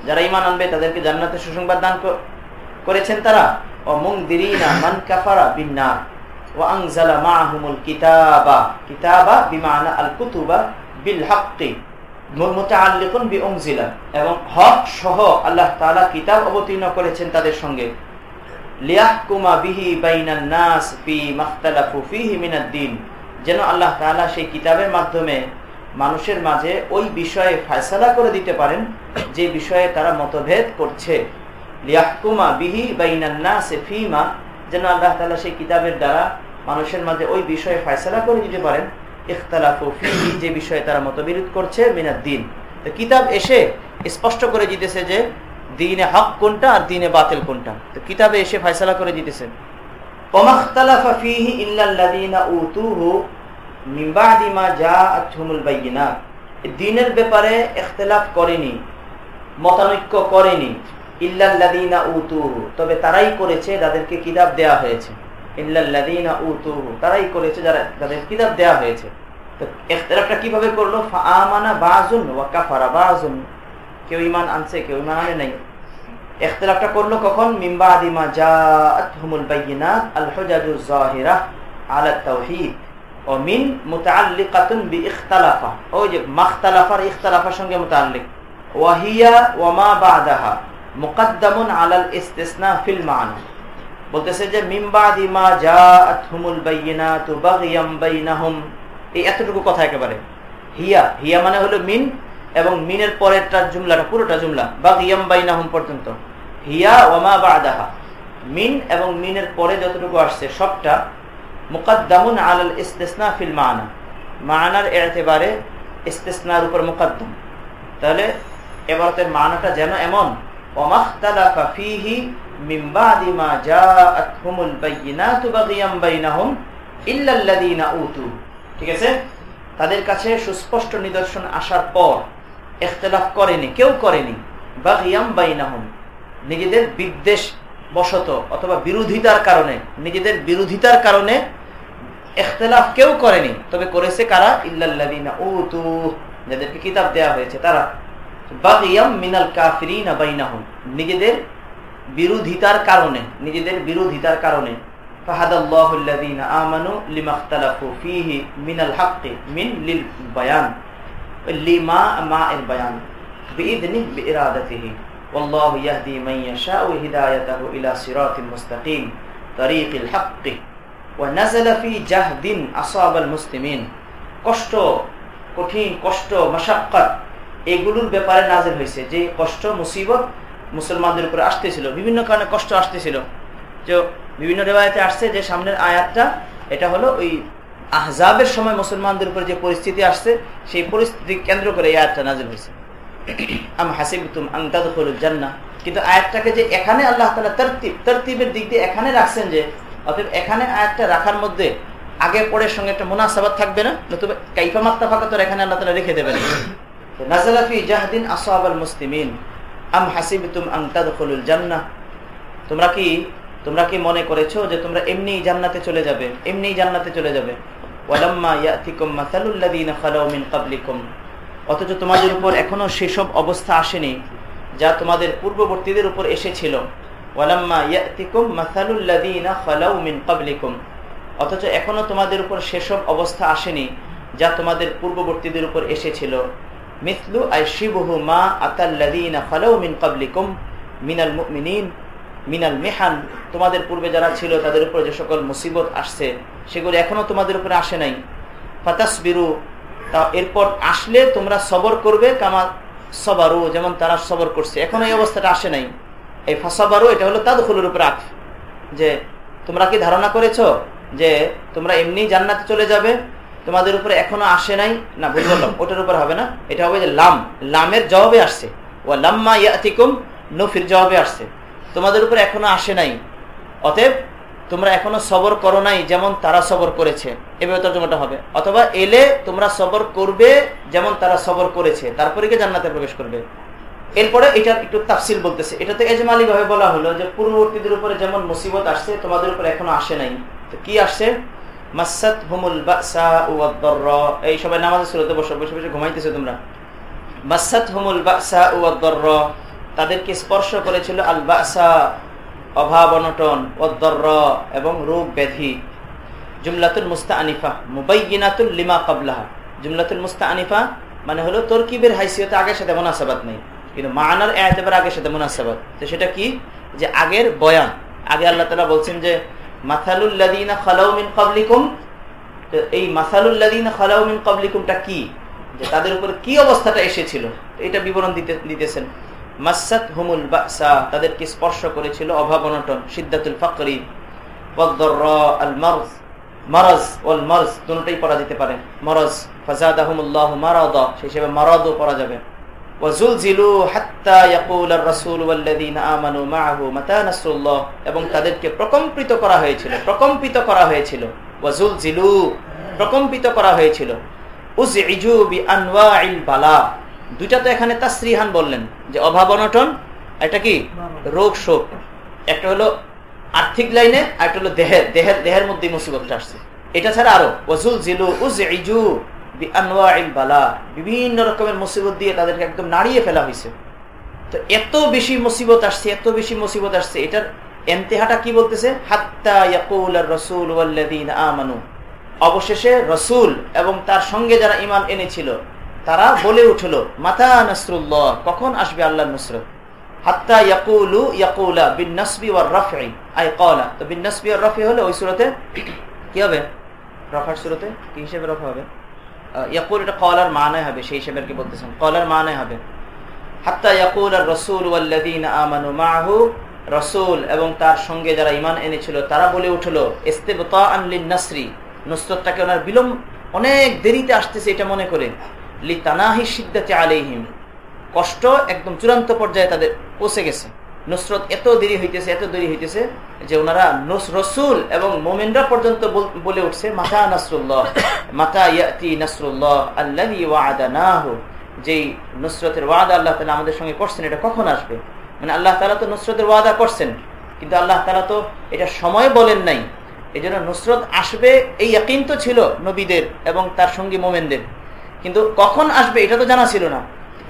যারা ইমান আনবে, তাদেরকে জান্নাতে সুসংবাদ দান করেছেন তারা। ও এবং হক সহ আল্লাহ কিতাব অবতীর্ণ করেছেন তাদের সঙ্গে। লিয়াহকুমা বিহি বাইনান নাস ফি মাখতালাফু ফিহি মিনাদ দ্বীন যেন আল্লাহ তাআলা সেই কিতাবের মাধ্যমে মানুষের মাঝে ওই বিষয়ে ফয়সালা করে দিতে পারেন, যে বিষয়ে তারা মতভেদ করছে। লিয়াহকুমা বিহি বাইনান নাস ফিমা যেন আল্লাহ তাআলা সেই কিতাবের দ্বারা মানুষের মাঝে ওই বিষয়ে ফয়সলা করে দিতে পারেন। যে বিষয়ে তারা মতবিরোধ করছে মিনার দিন। তো কিতাব এসে স্পষ্ট করে দিতেছে যে দিনে হক কোনটা আর দিনে বাতিল কোনটা? তো কিতাবে এসে ফয়সলা করে দিতেছে। দিনের ব্যাপারে এখতলাফ করেনি, মতানৈক্য করেনি। ইল্লাল্লাদিনা উতুহু, তবে তারাই করেছে যাদেরকে কিতাব দেয়া হয়েছে। তারাই করেছে যারা, যাদের কিতাব দেওয়া হয়েছে। তো এখতলাফটা কীভাবে করল? ফা আমানা বাজুন ওয়া কাফারা বাজুন কেউ ইমান আনছে, কেউ ইমান আনে নাই। এখতলাফটা করল কখন? মিম্বা আদিমা আলা তাওহীদ, ও মিন মুতাআল্লিকাতুন ইখতালাফার সঙ্গে ওয়াহিয়া ওয়া মা বলতেছে যে বাগিয়াম বাইনাহুম এই এতটুকু কথা একেবারে। হিয়া হিয়া মানে হলো মিন এবং মিনের পরেরটা জুমলাটা, পুরোটা জুমলা বা ইয়াম বাইনাহুম পর্যন্ত। হিয়া ওমা বা আদাহা মিন এবং মিনের পরে যতটুকু আসছে, সবটা মুকাদ্দামুন আলাল ইস্তেসনা ফিল মানা। মানার এতেবারে ইস্তেসনার উপর মুকাদ্দম। তাহলে এবারতের মানাটা যেন এমন মিন উতু। ঠিক আছে? তাদের কাছে সুস্পষ্ট নিদর্শন আসার পর ইখতিলাফ করেনি, কেউ করেনি। বাগিয়াম বাইনাহুম, নিজেদের বিদ্বেষ বশত অথবা বিরোধিতার কারণে, নিজেদের বিরোধিতার কারণে এখতলাফ কেউ করেনি। তবে করেছে কারা? ইল্লাল্লাযীনা উতু, যাদেরকে কিতাব দেয়া হয়েছে, তারা। বাগিয়াম মিনাল কাফিরিনা বাইনাহুম, নিজেদের বিরোধিতার কারণে, নিজেদের বিরোধিতার কারণে। ফাহাদাল্লাহু আল্লাযীনা আমানু লিমা ইখতালাফু ফীহি মিনাল হাক্কি মিন লিল বায়ান। মা এর বয়ান কষ্ট, কঠিন কষ্ট এগুলোর ব্যাপারে নাজির হয়েছে। যে কষ্ট, মুসিবত মুসলমানদের উপরে আসতেছিল। বিভিন্ন কারণে কষ্ট আসতেছিল। যে বিভিন্ন রেবায়তে আসছে যে সামনের আয়াতটা, এটা হলো ওই আহজাবের সময় মুসলমানদের উপরে যে পরিস্থিতি আসছে, সেই পরিস্থিতি কেন্দ্র করে এই আয়াতটা নাজিল হয়েছে। আম হাসিবতুম আন তাদখুলুল জান্নাহ। কিন্তু আয়াতটাকে যে এখানে আল্লাহ তাআলা তরতিব, তরতিবের দিক দিয়ে এখানে রাখছেন যে, অতএব এখানে আয়াতটা রাখার মধ্যে আগে পরের সঙ্গে একটা মুনাসাবাত থাকবে না, নতুবা কাইফা মাত্তা ফাঁকা তো এখানে আল্লাহ তাআলা রেখে দেবেন। নাযালা ফি জাহদিন আসহাবাল মুসলিমিন। আম হাসিবতুম আন তাদখুলুল জান্নাহ। তোমরা কি তোমরা কি মনে করেছ যে তোমরা এমনি জান্নাতে চলে যাবে এমনি জান্নাতে চলে যাবে? ওয়ালাম্মা অথচ তোমাদের উপর এখনও সেসব অবস্থা আসেনি যা তোমাদের পূর্ববর্তীদের উপর এসেছিল। ওয়ালাম্মা অথচ এখনও তোমাদের উপর সেসব অবস্থা আসেনি যা তোমাদের পূর্ববর্তীদের উপর এসেছিল। মিথলু আই শিবহু মা আতাল্লাযীনা খালাউ মিন ক্বাবলিকুম মিনাল মুমিনিন। মিনাল মেহান, তোমাদের পূর্বে যারা ছিল তাদের উপর যে সকল মুসিবত আসছে, সেগুলো এখনও তোমাদের উপরে আসে নাই। ফাতাস বিরু তা এরপর আসলে তোমরা সবর করবে কামা সবারু, যেমন তারা সবর করছে। এখন এই অবস্থাটা আসে নাই। এই ফাসাবারু, এটা হলো তাদখুলের উপর আখ যে তোমরা কি ধারণা করেছ যে তোমরা এমনি জান্নাতে চলে যাবে? তোমাদের উপরে এখনও আসে নাই? না, ভুল বললাম, ওটার উপর হবে না। এটা হবে যে লাম, লামের জবাবে আসছে। ও লাম্মা ইয়াতিকুম, নফির জবাবে আসছে। তোমাদের উপর এখনও আসে নাই। অতএব তোমরা এখনও সবর করো নাই যেমন তারা সবর করেছে। এভাবে তর্জমাটা হবে। অথবা এলে তোমরা সবর করবে যেমন তারা সবর করেছে। তারপরে গিয়ে জান্নাতে প্রবেশ করবে। এরপরে এটা একটু তাফসিল বলতেছে। এটাতে এজমালি ভাবে বলা হলো যে, পূর্ববর্তীদের উপরে যেমন মুসিবত আসছে, তোমাদের উপরে এখনও আসে নাই। তো কি আসছে? মাসাত হুমুল বাসা এই সবাই নামাজের শুরুতে বসে বসে বসে ঘুমাইতেছে তোমরা। মাসাত হুমুল বাসা উদ্দর তাদেরকে স্পর্শ করেছিল আল বাসা অভাব, অনটন, অদ্দর এবং রোগ ব্যাধি। জুমলাতুল মুস্তা আনিফা মুবাইনাতুল লিমা কাবলাহা জুমলাতুল মুস্তা আনিফা মানে হলো তরকিবের হাইসিয়তে আগের সাথে মোনাসাবাদ নেই। কিন্তু মানার এতেবার আগের সাথে মোনাসাবাদ তো সেটা কি? যে আগের বয়ান। আগে আল্লাহ তালা বলছেন যে মাথালুল্লাদিনা খালাউমিন কাবলিকুম তো এই মাসালুল্লাদিনা খালাউমিন কাবলিকুমটা কি? যে তাদের উপর কি অবস্থাটা এসেছিল? এটা বিবরণ দিতে দিতেছেন। মাসাত হুমুল বাসা, তাদেরকে স্পর্শ করেছিল অভাব অনটন সিদ্ধাতুল এবং তাদেরকে প্রকম্পিত করা হয়েছিল, প্রকম্পিত করা হয়েছিল। ওয়াজুল জিলু প্রকম্পিত করা হয়েছিল। বালা দুইটা তো এখানে তাসরিহান বললেন, যে অভাব অনটন, একটা কি? রোগ শোক। একটা হলো আর্থিক লাইনে, আর একটা হলো দেহের দেহের দেহের মধ্যে মুসিবতটা আসছে। এটা ছাড়া আরও বালা, বিভিন্ন রকমের মুসিবত দিয়ে তাদেরকে একদম নাড়িয়ে ফেলা হয়েছে। তো এত বেশি মুসিবত আসছে, এত বেশি মুসিবত আসছে, এটার এন্তেহাটা কি বলতেছে? অবশেষে রসুল এবং তার সঙ্গে যারা ইমান এনেছিল তারা বলে উঠল, মাতা নসরুল্লাহ, কখন আসবে আল্লাহ নসরত? হাত্তা বিন হলে ওই কলার হবে? হাত্তা রসুল রসুল এবং তার সঙ্গে যারা ইমান এনেছিল, তারা বলে উঠল ইস্তেবতা নুসরতটাকে ওনার বিলম্ব, অনেক দেরিতে আসতেছে এটা মনে করে। কষ্ট একদম চূড়ান্ত পর্যায়ে তাদের পৌঁছে গেছে। নুসরত এত দেরি হইতেছে, এত দেরি হইতেছে যে ওনারা রসুল এবং মোমেনরা পর্যন্ত বলে উঠছে, মাতা নাসরুল্লাহ, মাতা ইয়াতি নাসরুল্লাহ আল্লাহ যেই নুসরতের ওয়াদা আল্লাহ তালা আমাদের সঙ্গে করছেন, এটা কখন আসবে? মানে আল্লাহ তালা তো নুসরতের ওয়াদা করছেন, কিন্তু আল্লাহ তালা তো এটা সময় বলেন নাই। এই জন্য নুসরত আসবে, এই ইয়াকিন তো ছিল নবীদের এবং তার সঙ্গী মোমেনদের। কিন্তু কখন আসবে এটা তো জানা ছিল না।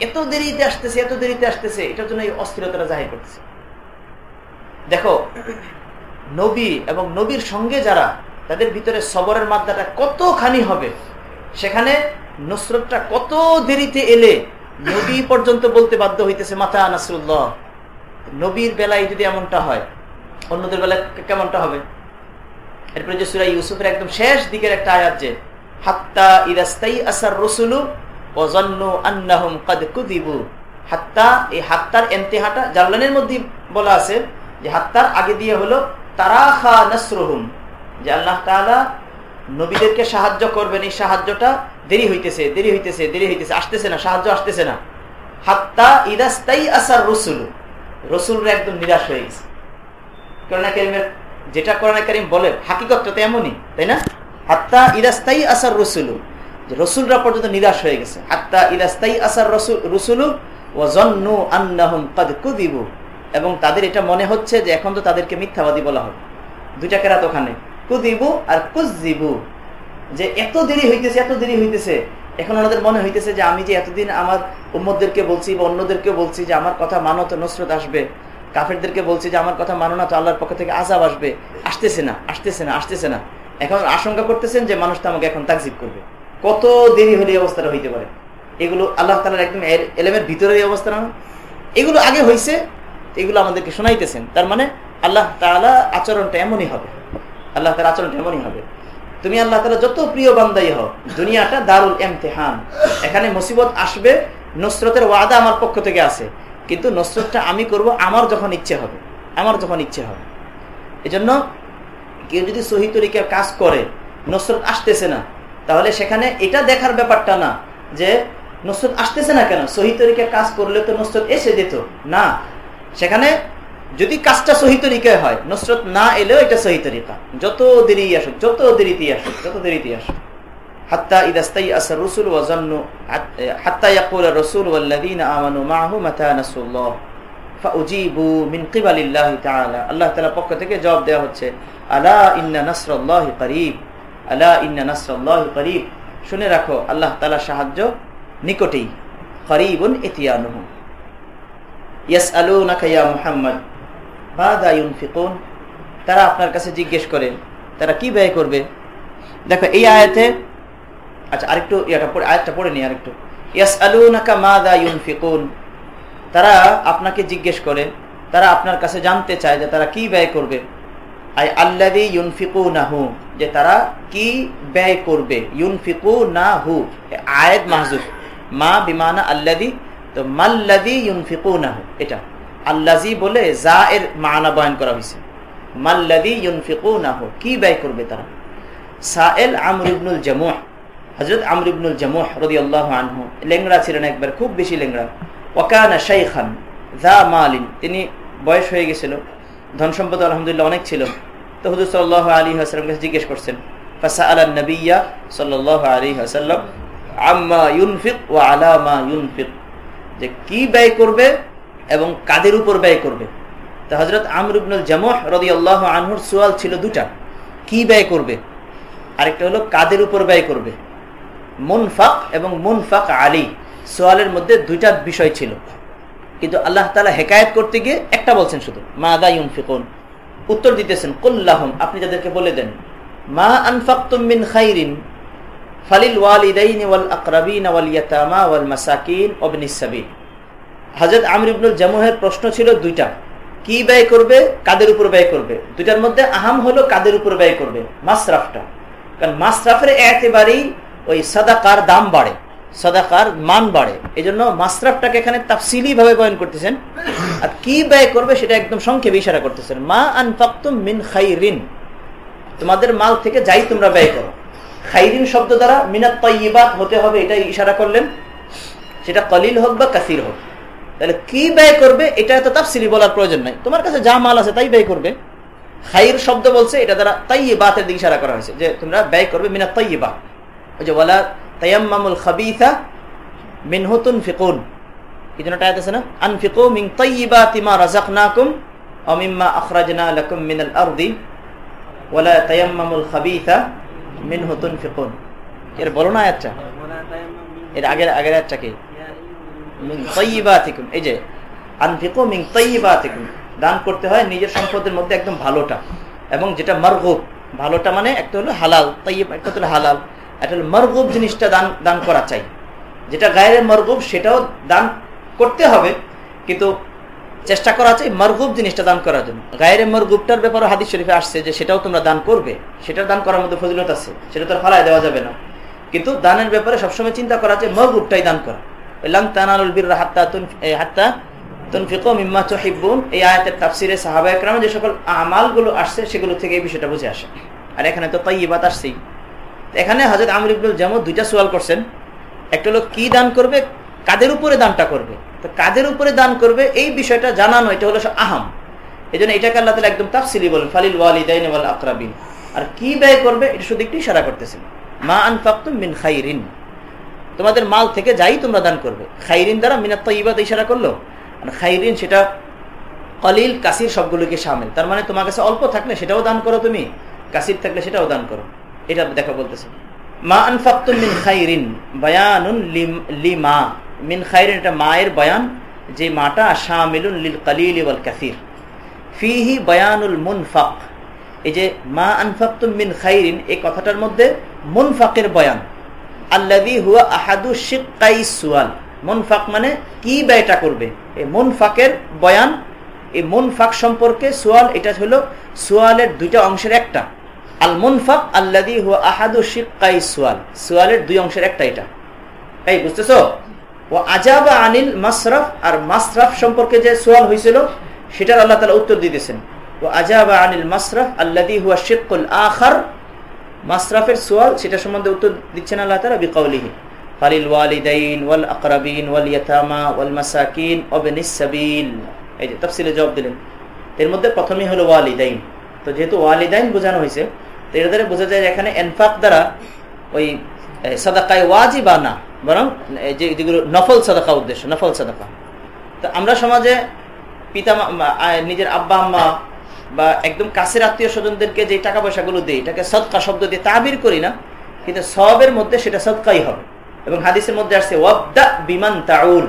এত দেরিতে আসতেছে, এত দেরিতে আসতেছে, এটার জন্য এই অস্থিরতাটা জাহির করতেছে। দেখো, নবী এবং নবীর সঙ্গে যারা, তাদের ভিতরে সবরের মাত্রাটা কতখানি হবে, সেখানে নুসরতটা কত দেরিতে এলে নবী পর্যন্ত বলতে বাধ্য হইতেছে মাথা নাসরুল্লাহ, নবীর বেলায় যদি এমনটা হয়, অন্যদের বেলায় কেমনটা হবে? এরপরে যে সুরাই ইউসুফের একদম শেষ দিকের একটা আয়াত যে আসার রসুলু এই মধ্যে বলা আছে যে আগে দিয়ে হলো নবীদেরকে সাহায্য করবেন। এই সাহায্যটা দেরি হইতেছে দেরি হইতেছে দেরি হইতেছে, আসতেছে না, সাহায্য আসতেছে না। হাত্তা ইদাস্তাই আসার রসুল, রসুলরা একদম নিরাশ হয়ে গেছে। করোনা যেটা করোনা করিম বলে, হাকিকতটা তো এমনই, তাই না? হাত্তা ইদাস্তাই আসার রসুল। যে রসুলরা পর্যন্ত নিরাশ হয়ে গেছে। হাত্তা ইদাস্তাই আসার রসুলু ও জন্নু আন্নাহুম কাদ কুদিবু এবং তাদের এটা মনে হচ্ছে যে এখন তো তাদেরকে মিথ্যাবাদী বলা হবে। দুইটা কেরাত ওখানে। কুদিবু আর কুজিবু যে এত দেরি হইতেছে, এত দেরি হইতেছে। এখন ওনাদের মনে হইতেছে যে আমি যে এতদিন আমার উম্মদদেরকে বলছি বা অন্যদেরকে বলছি যে আমার কথা মানো তো নসরত আসবে। কাফেরদেরকে বলছি যে আমার কথা মানো না তো আল্লাহর পক্ষ থেকে আজাব আসবে। আসতেছে না আসতেছে না আসতেছে না। এখন আশঙ্কা করতেছেন যে মানুষটা আমাকে এখন তাকজিব করবে। কত দেরি হলে এই অবস্থাটা হইতে পারে? এগুলো আল্লাহ তালার একদম এলেমের অবস্থা না? এগুলো আগে হয়েছে এগুলো আমাদেরকে শোনাইতেছেন। তার মানে আল্লাহ তালা আচরণটা এমনই হবে। আল্লাহ তার আচরণটা এমনই হবে। তুমি আল্লাহ তালা যত প্রিয় বান্দাই হও, দুনিয়াটা দারুল এমতেহান এখানে মুসিবত আসবে, নসরতের ওয়াদা আমার পক্ষ থেকে আছে। কিন্তু নসরতটা আমি করব, আমার যখন ইচ্ছে হবে। আমার যখন ইচ্ছে হবে। এজন্য কেউ যদি সহি তরিকার কাজ করে, নসরত আসতেছে না, তাহলে সেখানে এটা দেখার ব্যাপারটা না যে নসরত আসতেছে না কেন? সহি তরিকার কাজ করলে তো নসরত এসে যেত। না, সেখানে যদি কাজটা সহি তরিকায় হয়, নসরত না এলেও এটা সহি তরিকা। যত দেরি আসুক, যত দেরিতে আসুক, যত দেরিতে আসুক। হাত্তা ইদাস্তাই আসার রসুল ওয়াজান্নু হাত্তা রসুল ফাউজিবু মিন আল্লাহ তাআলার পক্ষ থেকে জবাব দেওয়া হচ্ছে, আলা ইন্না নাসরাল্লাহি করিব। আলা ইন্না নাসরাল্লাহি করিব। শুনে রাখো, আল্লাহ তাআলার সাহায্য নিকটেই। করিবুন ইতিয়ানুহু। ইয়াসআলুনাকা ইয়া মুহাম্মদ মাযা ইউনফিকুন? তারা আপনার কাছে জিজ্ঞেস করে, তারা কি ব্যয় করবে? দেখো, এই আয়াতে আচ্ছা আরেকটু ইয়াটা পড়ে, আয়াতটা পড়ে নি আরেকটু। ইয়াসআলুনাকা মাযা ইউনফিকুন? তারা আপনাকে জিজ্ঞেস করে, তারা আপনার কাছে জানতে চায় যে তারা কি ব্যয় করবে। আই আল্লাদি ইউনফিকু নাহু যে তারা কি ব্যয় করবে। ইউনফিকু না হু আয়েদ মাহজুব মা বিমানা আল্লাদি তো মাল্লাদি ইউনফিকু না নাহু এটা। আল্লাজি বলে যা এর মানা বয়ন করা হয়েছে মাল্লাদি ইউনফিকু না নাহু কি ব্যয় করবে তারা? সাএল আমর ইবনুল হজরত আমর ইবনুল জামুহ রদি আল্লাহ আনহু, লেংড়া ছিলেন একবার, খুব বেশি লেংড়া। ওয়াকানা শাইখান যা মালিন। তিনি বয়স হয়ে গেছিল, ধন সম্পদ আলহামদুলিল্লাহ অনেক ছিল। তো হুজুর সাল্লাহ আলী হাসলাম কাছে জিজ্ঞেস করছেন ফাসা আলা নবিয়া সাল্লাহ আলী হাসাল্লাম আম্মা ইউনফিক ও আলামা ইউনফিক? যে কি ব্যয় করবে এবং কাদের উপর ব্যয় করবে? তো হজরত আমরুবনুল জামহ রদি আল্লাহ আনহুর সোয়াল ছিল দুটা কি ব্যয় করবে? আরেকটা হলো কাদের উপর ব্যয় করবে? মুনফাক এবং মুনফাক আলী। সোয়ালের মধ্যে দুইটা বিষয় ছিল। কিন্তু আল্লাহ তালা হেকায়ত করতে গিয়ে একটা বলছেন শুধু মা দা ইউনফিকুন? উত্তর দিতেছেন কুল্লাহম আপনি যাদেরকে বলে দেন, মা আনফাকতুম মিন খাইরিন ফালিল ওয়ালিদাইন ওয়াল আকরাবিন ওয়াল ইয়াতামা ওয়াল মাসাকিন ওবনিস সাবিল। হযরত আমর ইবনুল জামুহের প্রশ্ন ছিল দুইটা, কি ব্যয় করবে, কাদের উপর ব্যয় করবে? দুইটার মধ্যে আহাম হলো, কাদের উপর ব্যয় করবে? মাসরাফটা কারণ মাসরাফের একেবারেই ওই সাদাকার দাম বাড়ে। সাদাকার মান বাড়ে। এই জন্য মাসরাফটাকে এখানে তাফসিলি ভাবে বয়ন করতেছেন। আর কি ব্যয় করবে সেটা একদম সংক্ষেপে ইশারা করতেছেন। মা আনফাক্তুম মিন খাইরিন। তোমাদের মাল থেকে যাই তোমরা ব্যয় করো। খাইরিন শব্দ দ্বারা মিনাত তৈবাত হতে হবে এটা ইশারা করলেন। সেটা কলিল হোক বা কাসির হোক। তাহলে কি ব্যয় করবে, এটা এত তাফসিলি বলার প্রয়োজন নাই। তোমার কাছে যা মাল আছে তাই ব্যয় করবে। খাইর শব্দ বলছে, এটা দ্বারা তাই বাতের দিকে ইশারা করা হয়েছে যে তোমরা ব্যয় করবে মিনাত তৈবা ওই যে বলা তায়াম্মামুল খাবিথা মিনহুতুন ফিকুন কি জন্য টায়াত আছে না? আনফিকু মিন তাইয়িবাতি মা রাযাকনাকুম ওয়া মিম্মা আখরাজনা লাকুম মিনাল আরদি ওয়ালা তায়াম্মামুল খাবিথা মিনহু তুনফিকুন। এর বলো না আয়াতটা? এর আগের আগের আয়াতটা কি? মিন তাইয়িবাতিকুম। এই যে, আনফিকু মিন তাইয়িবাতিকুম। দান করতে হয় নিজের সম্পদের মধ্যে একদম ভালোটা। এবং যেটা মারগুব ভালোটা মানে একটা হলো হালাল, তাইয়িব একটা হলো হালাল। একটা মরগুব জিনিসটা দান দান করা চাই। যেটা গায়ের মরগুব, সেটাও দান করতে হবে, কিন্তু চেষ্টা করা চাই মরগুব জিনিসটা দান করার জন্য। গায়ের মরগুবটার ব্যাপারে হাদিস শরীফে আসছে যে সেটাও তোমরা দান করবে। সেটার দান করার মধ্যে ফজিলত আছে, সেটা তো ফালাই দেওয়া যাবে না। কিন্তু দানের ব্যাপারে সবসময় চিন্তা করা যায় মরগুবটাই দান করা। লাং হাত্তা হাত্তা এই সাহাবা যে সকল আসছে, সেগুলো থেকে এই বিষয়টা বুঝে আসে। আর এখানে তো তাই তাইবাত আসছেই। এখানে হাজরত আমর ইবনুল যেমন দুইটা সোয়াল করছেন। একটা হলো, কি দান করবে? কাদের উপরে দানটা করবে? তো কাদের উপরে দান করবে? এই বিষয়টা জানানো, এটা হলো আহাম। এই জন্য এটাকে আল্লাহ তালা একদম তাফসিলি বলেন, ফালিল ওয়ালিদাইন ওয়াল আকরাবিন। আর কি ব্যয় করবে? এটা শুধু একটু ইশারা করতেছেন। মা আন আনফাক্তুম মিন খাইরিন। তোমাদের মাল থেকে যাই তোমরা দান করবে। খাইরিন দ্বারা মিনাত তৈবাদ ইশারা করল। আর খাইরিন সেটা কলিল, কাসির সবগুলোকে সামিল। তার মানে তোমার কাছে অল্প থাকলে সেটাও দান করো তুমি। কাসির থাকলে সেটাও দান করো। এটা দেখা বলতেছে। মা আনফাক্তুম মিন খাইরিন, বায়ানুন লিমা মিন খাইরিন এটা মায়ের বয়ান, যে মাটা শামিলুন লিল কালিল ওয়াল কাসির। ফিহি বয়ানুল মুনফাক। এই যে মা আনফাক্তুম মিন খাইরিন, এই কথাটার মধ্যে মুনফাকের বয়ান। আল্লাদি হুয়া আহাদু শিকাই সুয়াল। মুনফাক মানে কি ব্যয়টা করবে? এই মুনফাকের বয়ান, এই মুনফাক সম্পর্কে সোয়াল, এটা হলো সোয়ালের দুইটা অংশের একটা। আল মুনফাক আল্লাদি হুয়া আহাদু শিকাই সোয়াল। সোয়ালের দুই অংশের একটা এটা। এই, বুঝতেছো? ও আজাবা আনিল মাসরাফ আর মাসরাফ সম্পর্কে যে সোয়াল হয়েছিল সেটার আল্লাহ তালা উত্তর দিতেছেন। ও আজাবা আনিল মাসরাফ আল্লাদি হুয়া শিকুল আখার। মাসরাফের সোয়াল, সেটা সম্বন্ধে উত্তর দিচ্ছেন আল্লাহ তালা বিকাউলিহি। ফালিল ওয়ালিদাইন ওয়াল আকরাবিন ওয়াল ইয়াতামা ওয়াল মাসাকিন ওবেনিস সাবিল। এই যে, তাফসিলে জবাব দিলেন। এর মধ্যে প্রথমেই হলো ওয়ালিদাইন। তো যেহেতু ওয়ালিদাইন বোঝানো হয়েছে এর দ্বারা বোঝা যায় এখানে এনফাক দ্বারা ওই সাদাকায় ওয়াজিবা না, বরং যেগুলো নফল সাদাকা উদ্দেশ্য, নফল সাদাকা। তো আমরা সমাজে পিতা নিজের আব্বা, আম্মা বা একদম কাছের আত্মীয় স্বজনদেরকে যে টাকা পয়সাগুলো দিই, এটাকে সৎকা শব্দ দিয়ে তাবির করি না, কিন্তু সবের মধ্যে সেটা সদকাই হবে। এবং হাদিসের মধ্যে আসছে, ওয়াবদা বিমান তাউল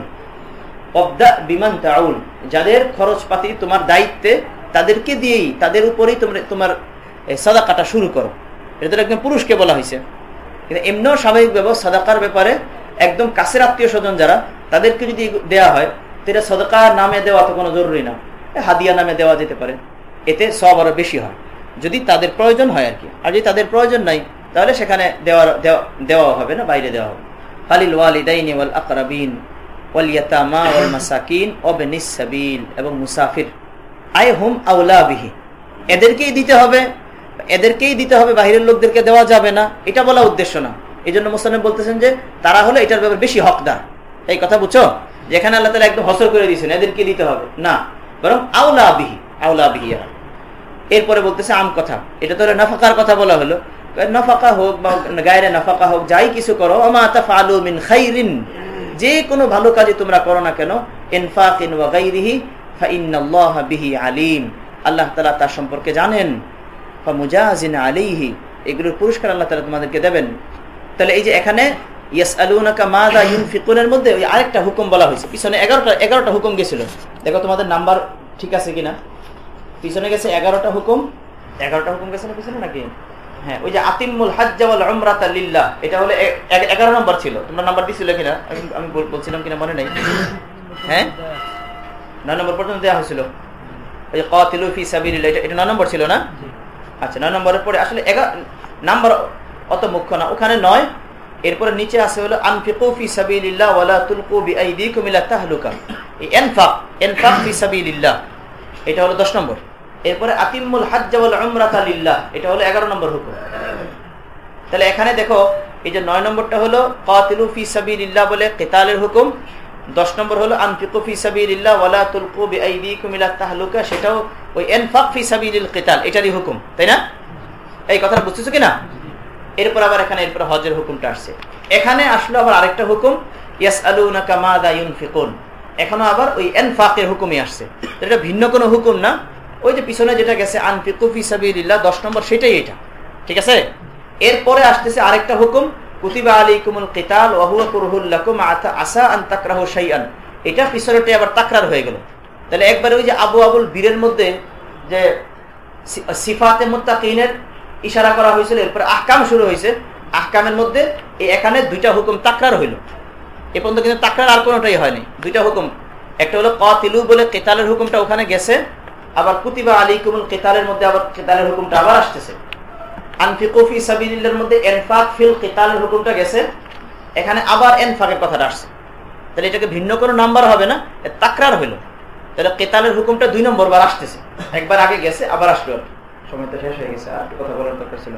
ওয়াবদা বিমান তাউল যাদের খরচপাতি তোমার দায়িত্বে, তাদেরকে দিয়েই, তাদের উপরেই তোমরা, তোমার সাদাকাটা শুরু করো। এটা তো একদম পুরুষকে বলা হয়েছে। কিন্তু এমনিও স্বাভাবিক ব্যবস্থা সাদাকার ব্যাপারে একদম কাছের আত্মীয় স্বজন যারা, তাদেরকে যদি দেওয়া হয় সেটা সদকার নামে দেওয়া তো কোনো জরুরি না। হাদিয়া নামে দেওয়া যেতে পারে। এতে সব আরও বেশি হয়। যদি তাদের প্রয়োজন হয় আর কি। আর যদি তাদের প্রয়োজন নাই, তাহলে সেখানে দেওয়ার, দেওয়া হবে না, বাইরে দেওয়া হবে। ফালিল ওয়ালিদাইনি ওয়াল আকরাবিন ওয়াল ইয়াতামা ওয়াল মাসাকিন ওবেনিস সাবিল এবং মুসাফির। আই হুম আউলা বিহি। এদেরকেই দিতে হবে। এদেরকেই দিতে হবে, বাহিরের লোকদেরকে দেওয়া যাবে না। এটা বলা উদ্দেশ্য না। এই জন্য মোসানব বলতেছেন যে, তারা হলো এটার ব্যাপারে বেশি হকদার। এই কথা বুঝছ? যেখানে আল্লাহ তালা একদম হসর করে দিয়েছেন, এদেরকে দিতে হবে। না। বরং আউলা বিহি আউলা বিহি এরপরে বলতেছে আম কথা। এটা তো নাফাকার কথা বলা হলো। নাফাকা হোক বা গায়ের নাফাকা হোক, যাই কিছু করো মিন খাইরিন। যে কোনো ভালো কাজে তোমরা করো না কেন, ইনফাকিন ওয়া গাইরিহি, ফাইন্নাল্লাহ বিহি আলিম। আল্লাহ তালা তার সম্পর্কে জানেন। ফামুজাজিন আলাইহি। এগুলোর পুরস্কার আল্লাহ তাআলা তোমাদেরকে দেবেন। তাহলে এই যে এখানে ইয়াসআলুনাকা মাযা ইউনফিকুনের মধ্যে আরেকটা হুকুম বলা হয়েছে। পিছনে 11টা 11টা হুকুম গেছিল। দেখো তোমাদের নাম্বার ঠিক আছে কিনা? পিছনে গেছে 11টা হুকুম। 11টা হুকুম গেছে পিছনে নাকি? হ্যাঁ ওই যে আতিমুল হাজ্জ ওয়াল উমরাতা লিল্লাহ। এটা হলো 11 নম্বর ছিল। তোমরা নাম্বার দিছিলে কিনা? আমি আমি বলছিলাম কিনা মনে নাই। হ্যাঁ? 9 নম্বর পর্যন্ত দেওয়া হয়েছিল। ওই কাতিলু ফি এটা এটা 9 নম্বর ছিল না? আচ্ছা 9 নম্বরের পরে আসলে 11 নাম্বার অত মুখ্য না। ওখানে নয়, এরপরে নিচে আছে হলো, আনফিকু ফি সাবিলিল্লাহ ওয়ালা তুলকু বিআইদিকুম ইলা তাহলুকা। এই এনফাক এনফাক ফি সাবিলিল্লাহ। এটা হলো 10 নম্বর। এরপরে, আতিমুল হাজ্জ এটা হলো 11 নম্বর হুকুম। তাহলে এখানে দেখো, এই যে 9 নম্বরটা হলো, কাতিলু ফি সাবিলিল্লাহ বলে কিতালের হুকুম। 10 নম্বর হলো, আনফিকু ফি ওয়ালা তুলকু বিআইদিকুম তাহলুকা সেটাও ওই সাবিলিল কিতাল, এটারই হুকুম, তাই না? এই কথাটা বুঝতেছো কিনা? এরপর আবার এখানে, এরপর হজের হুকুমটা আসছে। এখানে আসলো আবার আরেকটা হুকুম ইয়াস আলুনাকা মাদা ইউনফিকুন এখনও আবার ওই এনফাকের হুকুমই আসছে। এটা ভিন্ন কোনো হুকুম না। ওই যে পিছনে যেটা গেছে আনফিকুফি সাবিল্লাহ দশ নম্বর সেটাই এটা। ঠিক আছে? এরপরে আসতেছে আরেকটা হুকুম কুতিবা আলাইকুমুল কিতাল ওয়াহুয়া কুরহুল্লাকুম আতা আসা আন তাকরাহু শাইআন। এটা পিছনেটাই আবার তাকরার হয়ে গেল। তাহলে একবারে ওই যে আবু আবুল বীরের মধ্যে যে সিফাতে মুত্তাকিনের ইশারা করা হয়েছিল, এরপরে আহকাম শুরু হয়েছে। আহকামের মধ্যে এখানে দুইটা হুকুম তাকরার হইল। এ পর্যন্ত কিন্তু তাকরার আর কোনোটাই হয়নি। দুইটা হুকুম। একটা হলো কতিলু বলে কেতালের হুকুমটা ওখানে গেছে, আবার কুতিবা আলী কুমুল কেতালের মধ্যে আবার কেতালের হুকুমটা আবার আসতেছে। মধ্যে এখানে আবার এনফাকের কথাটা আসছে। তাহলে এটাকে ভিন্ন কোনো নাম্বার হবে না তাকরার হইল। তাহলে কেতালের হুকুমটা দুই নম্বর বার আসতেছে। একবার আগে গেছে, আবার আসলো। সময় তো শেষ হয়ে গেছে, আর কথা বলার দরকার ছিল।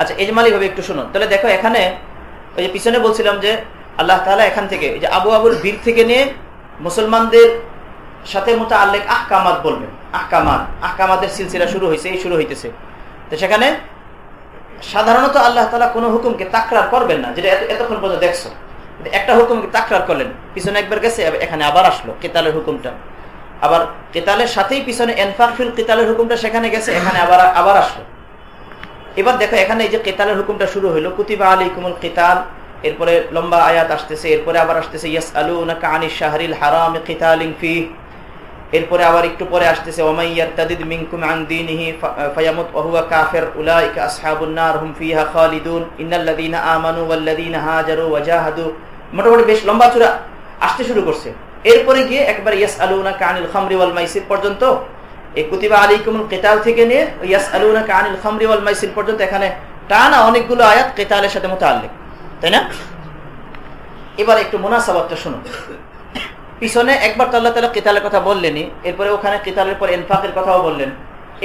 আচ্ছা এজমালি ভাবে একটু শুনুন। তাহলে দেখো, এখানে ওই যে পিছনে বলছিলাম যে আল্লাহ তালা এখান থেকে যে আবু আবুল বীর থেকে নিয়ে মুসলমানদের সাথে মতো আল্লেখ আহকামাত বলবেন আহকামাত, আহকামাতের সিলসিলা শুরু হয়েছে এই শুরু হইতেছে। তো সেখানে সাধারণত আল্লাহ তালা কোনো হুকুমকে তাকরার করবেন না, যেটা এতক্ষণ পর্যন্ত দেখছ। একটা হুকুমকে তাকরার করলেন, পিছনে একবার গেছে এখানে আবার আসলো, কেতালের হুকুমটা। আবার কেতালের সাথেই পিছনে এনফাকফিল কেতালের হুকুমটা সেখানে গেছে, এখানে আবার আবার আসলো। এবার দেখো, এখানে এই যে কেতালের হুকুমটা শুরু হলো কুতিবা আলী কুমুল কেতাল, এরপরে লম্বা আয়াত আসতেছে, এরপরে আবার আসতেছে ইয়াস আলু না কানি শাহরিল হারাম কিতালিং ফি এরপরে আবার একটু পরে আসতেছে মোটামুটি বেশ লম্বা চূড়া আসতে শুরু করছে। এরপরে গিয়ে একবার ইয়াস আলুনা কানিল খামরি ওয়াল মাইসির পর্যন্ত, এই কুতিবা আলাইকুমুল কেতাল থেকে নিয়ে ইয়াস আলুনা কানিল খামরি ওয়াল মাইসির পর্যন্ত এখানে টানা অনেকগুলো আয়াত কেতালের সাথে মোতাল্লিক তাই না? এবার একটু মোনাসাবাদটা শুনুন। পিছনে একবার তো আল্লাহ তালা কেতালের কথা বললেনই, এরপরে ওখানে কেতালের পর এনফাকের কথাও বললেন।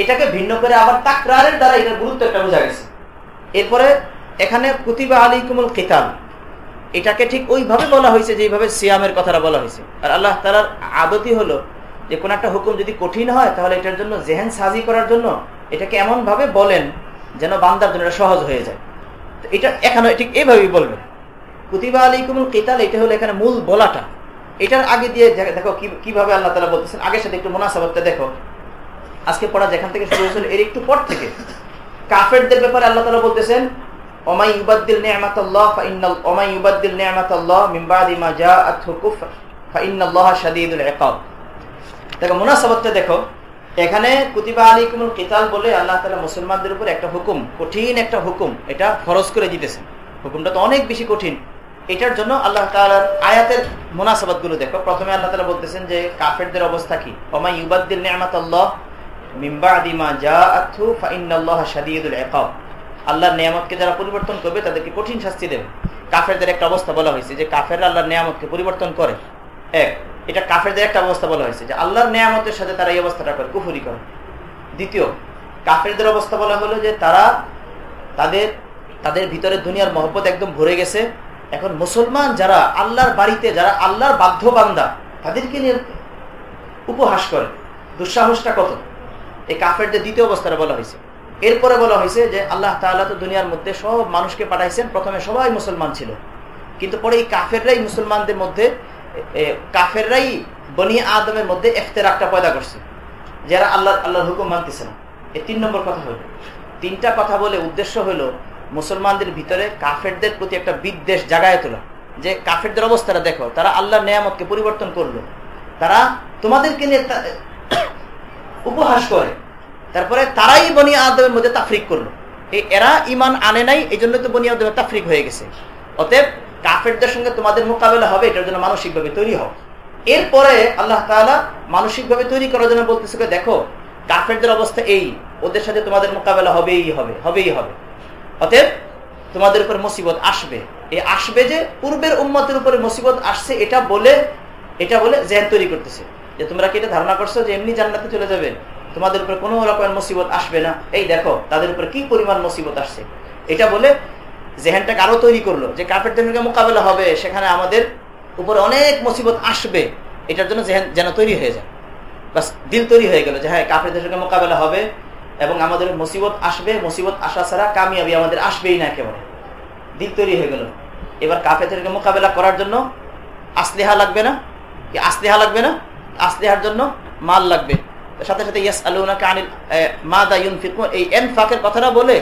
এটাকে ভিন্ন করে আবার তাকরারের দ্বারা এটার গুরুত্ব একটা বোঝা গেছে। এরপরে এখানে কুতিবা আলাইকুমুল কেতাল। এটাকে ঠিক ওইভাবে বলা হয়েছে যেভাবে সিয়ামের কথাটা বলা হয়েছে। আর আল্লাহ তালার আদতি হলো যে, কোনো একটা হুকুম যদি কঠিন হয়, তাহলে এটার জন্য জেহেন সাজি করার জন্য এটাকে এমনভাবে বলেন যেন বান্দার জন্য সহজ হয়ে যায়। এটা এখানে ঠিক এইভাবেই বলবেন কুতিবা আলাইকুমুল কেতাল, এটা হলো এখানে মূল বলাটা। এটার আগে দিয়ে দেখো কীভাবে আল্লাহ তালা বলতেছেন? আগের সাথে একটু মোনাসাবাদটা দেখো। আজকে পড়া যেখান থেকে শুরু হয়েছিল, এর একটু পর থেকে। কাফেরদের ব্যাপারে আল্লাহ তালা বলতেছেন মিন মা দেখো এখানে বলে মুসলমানদের উপর একটা হুকুম, কঠিন একটা হুকুম, এটা করে হুকুমটা তো অনেক বেশি কঠিন। এটার জন্য আল্লাহ তাআলার আয়াতের মুনাসাবাতগুলো দেখো। প্রথমে আল্লাহ তাআলা বলতেছেন যে কাফেরদের অবস্থা কি? ওমাই ইউবাদ্দিল ইকাব। আল্লাহর নিয়ামতকে যারা পরিবর্তন করবে তাদেরকে কঠিন শাস্তি দেবে। কাফেরদের একটা অবস্থা বলা হয়েছে যে কাফের আল্লাহর নিয়ামতকে পরিবর্তন করে। এক, এটা কাফেরদের একটা অবস্থা বলা হয়েছে যে আল্লাহর নিয়ামতের সাথে তারা এই অবস্থাটা করে, কুফুরি করে। দ্বিতীয়, কাফেরদের অবস্থা বলা হলো যে তারা তাদের তাদের ভিতরে দুনিয়ার মহব্বত একদম ভরে গেছে। এখন মুসলমান যারা আল্লাহর বাড়িতে, যারা আল্লাহর বাধ্য বান্দা, তাদেরকে নিয়ে উপহাস করে। দুঃসাহসটা কত? এই কাফেরদের দ্বিতীয় অবস্থাটা বলা হয়েছে। এরপরে বলা হয়েছে যে আল্লাহ তাআলা তো দুনিয়ার মধ্যে সব মানুষকে পাঠাইছেন, প্রথমে সবাই মুসলমান ছিল। কিন্তু পরে এই কাফেররাই মুসলমানদের মধ্যে কাফেররাই বনি আদমের মধ্যে এফতেরাকটা পয়দা করছে। যারা আল্লাহ, আল্লাহর হুকুম মানতেছে না। এই তিন নম্বর কথা হলো। তিনটা কথা বলে উদ্দেশ্য হলো মুসলমানদের ভিতরে কাফেরদের প্রতি একটা বিদ্বেষ জাগায় তোলা। যে কাফেরদের অবস্থাটা দেখো, তারা আল্লাহর নেয়ামতকে পরিবর্তন করল। তারা তোমাদেরকে নিয়ে উপহাস করে। তারপরে তারাই বনি আদমের মধ্যে তাফরিক করল। এই এরা ইমান আনে নাই এই জন্য তো বনি আদমের তাফরিক হয়ে গেছে। অতএব কাফেরদের সঙ্গে তোমাদের মোকাবেলা হবে, এটার জন্য মানসিকভাবে তৈরি হও। এরপরে আল্লাহ তালা মানসিকভাবে তৈরি করার জন্য বলতেছে, দেখো, কাফেরদের অবস্থা এই, ওদের সাথে তোমাদের মোকাবেলা হবেই হবে হবেই হবে। অতএব তোমাদের উপর মুসিবত আসবে। এই আসবে যে পূর্বের উম্মতের উপরে মুসিবত আসছে, এটা বলে এটা বলে জেন তৈরি করতেছে। যে তোমরা কি এটা ধারণা করছ যে এমনি জান্নাতে চলে যাবে? তোমাদের উপরে কোনো রকমের মুসিবত আসবে না। এই দেখো, তাদের উপরে কি পরিমাণ মুসিবত আসছে? এটা বলে জেহেনটাকে আরও তৈরি করল যে কাফেরদের মোকাবেলা হবে, সেখানে আমাদের উপরে অনেক মুসিবত আসবে। এটার জন্য যেন তৈরি হয়ে যায়। বাস, দিল তৈরি হয়ে গেল যে হ্যাঁ কাফেরদের সঙ্গে মোকাবেলা হবে। এবং আমাদের মুসিবত আসবে, মুসিবত আসা ছাড়া কামিয়াবি আমাদের আসবেই না একেবারে। দিল তৈরি হয়ে গেল। এবার কাফেরদেরকে মোকাবেলা করার জন্য আসলেহা লাগবে না? কি আসলেহা লাগবে না? আসলেহার জন্য মাল লাগবে। সাথে সাথে ইয়াস আলুনাকে আনিল মা দা ইউন ইউনফিকুন, এই এন ফাঁকের কথাটা বলে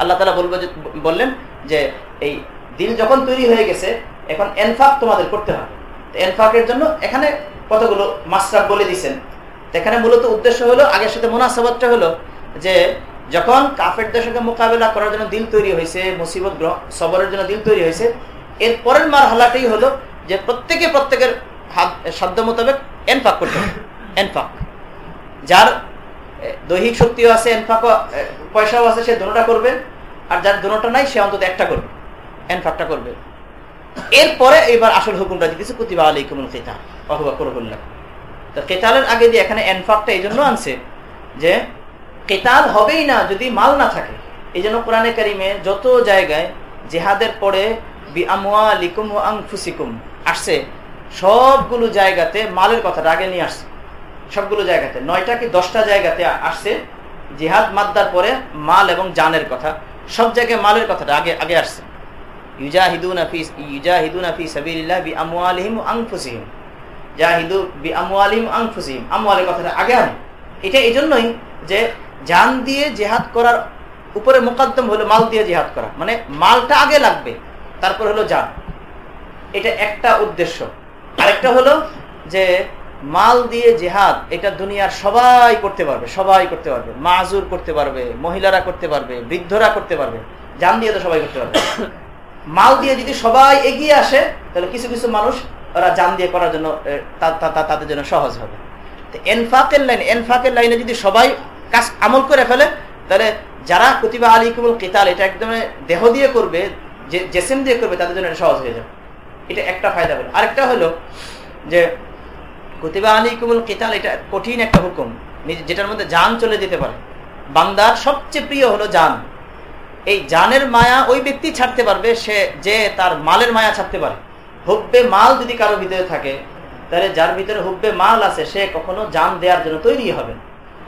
আল্লাহ তালা বলব যে, বললেন যে, এই দিল যখন তৈরি হয়ে গেছে, এখন এনফাক তোমাদের করতে হবে। এনফাকের জন্য এখানে কতগুলো মাসরাফ বলে দিছেন? এখানে মূলত উদ্দেশ্য হলো, আগের সাথে মোনাসাবাদটা হলো যে যখন কাফেরদের সঙ্গে মোকাবেলা করার জন্য দিল তৈরি হয়েছে, মুসিবত সবরের জন্য দিল তৈরি হয়েছে, এর পরের মার হালাটাই হলো যে প্রত্যেকে প্রত্যেকের সাধ্য মোতাবেক এনফাক করতে হবে। এনফাক। যার দৈহিক শক্তিও আছে, এনফাকও পয়সাও আছে, সে দুটা করবে, আর যার দুটা নাই, সে অন্তত একটা করবে। এনফাকটা করবে। এরপরে এবার আসল হুকুমটা দিতেছে কুতিবা আলাইকুমুল কেতা অথবা করবুল্লাহ তো কেতালের আগে দিয়ে এখানে এনফাকটা এই জন্য আনছে যে কেতাল হবেই না যদি মাল না থাকে। এই জন্য কোরআনে কারিমে যত জায়গায় জেহাদের পরে আসছে, সবগুলো জায়গাতে মালের কথাটা আগে নিয়ে আসছে। সবগুলো জায়গাতে, নয়টা কি দশটা জায়গাতে আসছে জিহাদ মাদ্দার পরে মাল এবং জানের কথা। সব জায়গায় মালের কথাটা আগে আগে আসছে। কথাটা আগে এটা এই জন্যই যে জান দিয়ে জেহাদ করার উপরে মোকদ্দম হলো মাল দিয়ে জেহাদ করা। মানে মালটা আগে লাগবে, তারপর হলো জান। এটা একটা উদ্দেশ্য। আরেকটা হলো যে মাল দিয়ে জেহাদ, এটা দুনিয়ার সবাই করতে পারবে, সবাই করতে পারবে। মাজুর করতে পারবে, মহিলারা করতে পারবে, বৃদ্ধরা করতে পারবে, জান দিয়ে তো সবাই করতে পারবে। মাল দিয়ে যদি সবাই এগিয়ে আসে, তাহলে কিছু কিছু মানুষ ওরা জান দিয়ে করার জন্য তাদের জন্য সহজ হবে। এনফাকের লাইনে এনফাকের লাইনে যদি সবাই কাজ আমল করে ফেলে, তাহলে যারা প্রতিভা আলী কুমুল কেতাল, এটা একদম দেহ দিয়ে করবে, যে জেসেম দিয়ে করবে, তাদের জন্য এটা সহজ হয়ে যাবে। এটা একটা ফায়দা হলো আরেকটা হলো যে প্রতিভা আলী কুমুল কেতাল, এটা কঠিন একটা হুকুম। যেটার মধ্যে যান চলে যেতে পারে। বান্দার সবচেয়ে প্রিয় হলো যান এই জানের মায়া ওই ব্যক্তি ছাড়তে পারবে, সে, যে তার মালের মায়া ছাড়তে পারে। হুব্বে মাল যদি কারও ভিতরে থাকে, তাহলে যার ভিতরে হুব্বে মাল আছে, সে কখনো জান দেওয়ার জন্য তৈরি হবে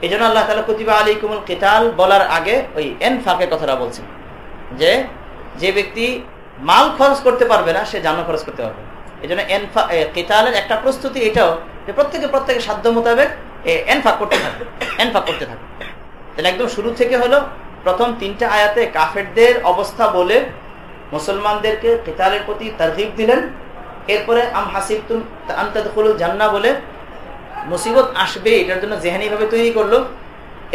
এই জন্য আল্লাহ তালা কুতিবা আলী কুমুল কেতাল বলার আগে ওই এন ফাঁকের কথাটা বলছেন যে যে ব্যক্তি মাল খরচ করতে পারবে না, সে জানো খরচ করতে পারবে এই জন্য কেতালের একটা প্রস্তুতি এটাও যে প্রত্যেকে প্রত্যেকের সাধ্য মোতাবেক এনফাক করতে থাকবে এনফাক করতে থাকবে তাহলে একদম শুরু থেকে হলো প্রথম তিনটা আয়াতে কাফেরদের অবস্থা বলে মুসলমানদেরকে কেতালের প্রতি তারহিব দিলেন। এরপরে আম হাসিব তুম আন্তাদুল জান্না বলে মুসিবত আসবে, এটার জন্য জেহানি ভাবে তৈরি করল,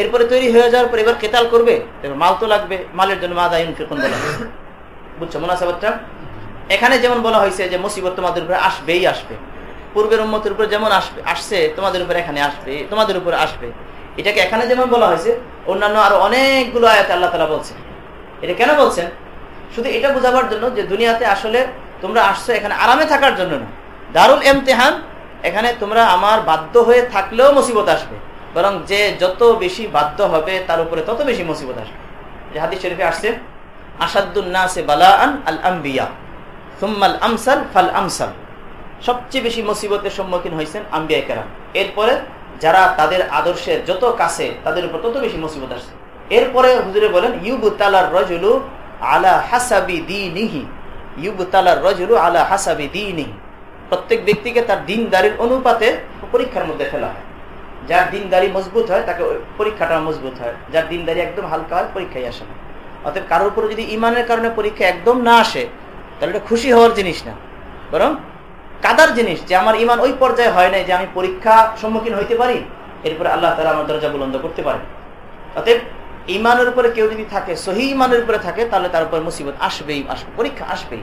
এরপরে তৈরি হয়ে যাওয়ার পর এবার কেতাল করবে মাল তো লাগবে, মালের জন্য মা দায়ন ফিরকুন বলা বুঝছ মোনাসাবাদটা এখানে যেমন বলা হয়েছে যে মুসিবত তোমাদের উপরে আসবেই আসবে। পূর্বের উন্মতের উপরে যেমন আসবে, আসছে, তোমাদের উপরে এখানে আসবে, তোমাদের উপরে আসবে। এটাকে এখানে যেমন বলা হয়েছে, অন্যান্য আরও অনেকগুলো আয়াতে আল্লাহ তালা বলছেন। এটা কেন বলছেন? শুধু এটা বোঝাবার জন্য যে দুনিয়াতে আসলে তোমরা আসছো এখানে আরামে থাকার জন্য না। দারুল এমতেহান এখানে তোমরা আমার বাধ্য হয়ে থাকলেও মুসিবত আসবে। বরং যে যত বেশি বাধ্য হবে, তার উপরে তত বেশি মুসিবত আসবে। হাদিস শরীফে আসছে আসাদুন্নাসে বালা আন আল আম্বিয়া, সুম্মাল আমসাল ফাল আমসাল। সবচেয়ে বেশি মুসিবতের সম্মুখীন হয়েছেন আম্বিয়া কেরাম। এরপরে যারা তাদের আদর্শের যত কাছে, তাদের উপর তত বেশি মুসিবত আসছে। এরপরে হুজুরে বলেন, ইউবুতালার রজুলু আলা হাসাবি দি নিহি ইউবুতালার রজুলু আলা হাসাবি দি নিহি প্রত্যেক ব্যক্তিকে তার দিনদারির অনুপাতে পরীক্ষার মধ্যে ফেলা হয়। যার দিনদারি মজবুত হয়, তাকে পরীক্ষাটা মজবুত হয়। যার দিনদারি একদম হালকা হয়, পরীক্ষায় আসে না। অতএব কারোর উপরে যদি ইমানের কারণে পরীক্ষা একদম না আসে, তাহলে এটা খুশি হওয়ার জিনিস না। বরং কাদার জিনিস যে আমার ইমান ওই পর্যায়ে হয় নাই যে আমি পরীক্ষা সম্মুখীন হইতে পারি, এরপরে আল্লাহ তালা আমার দরজা বুলন্দ করতে পারে। অতএব ইমানের উপরে কেউ যদি থাকে, সহি ইমানের উপরে থাকে, তাহলে তার উপরে মুসিবত আসবেই, আসবে, পরীক্ষা আসবেই।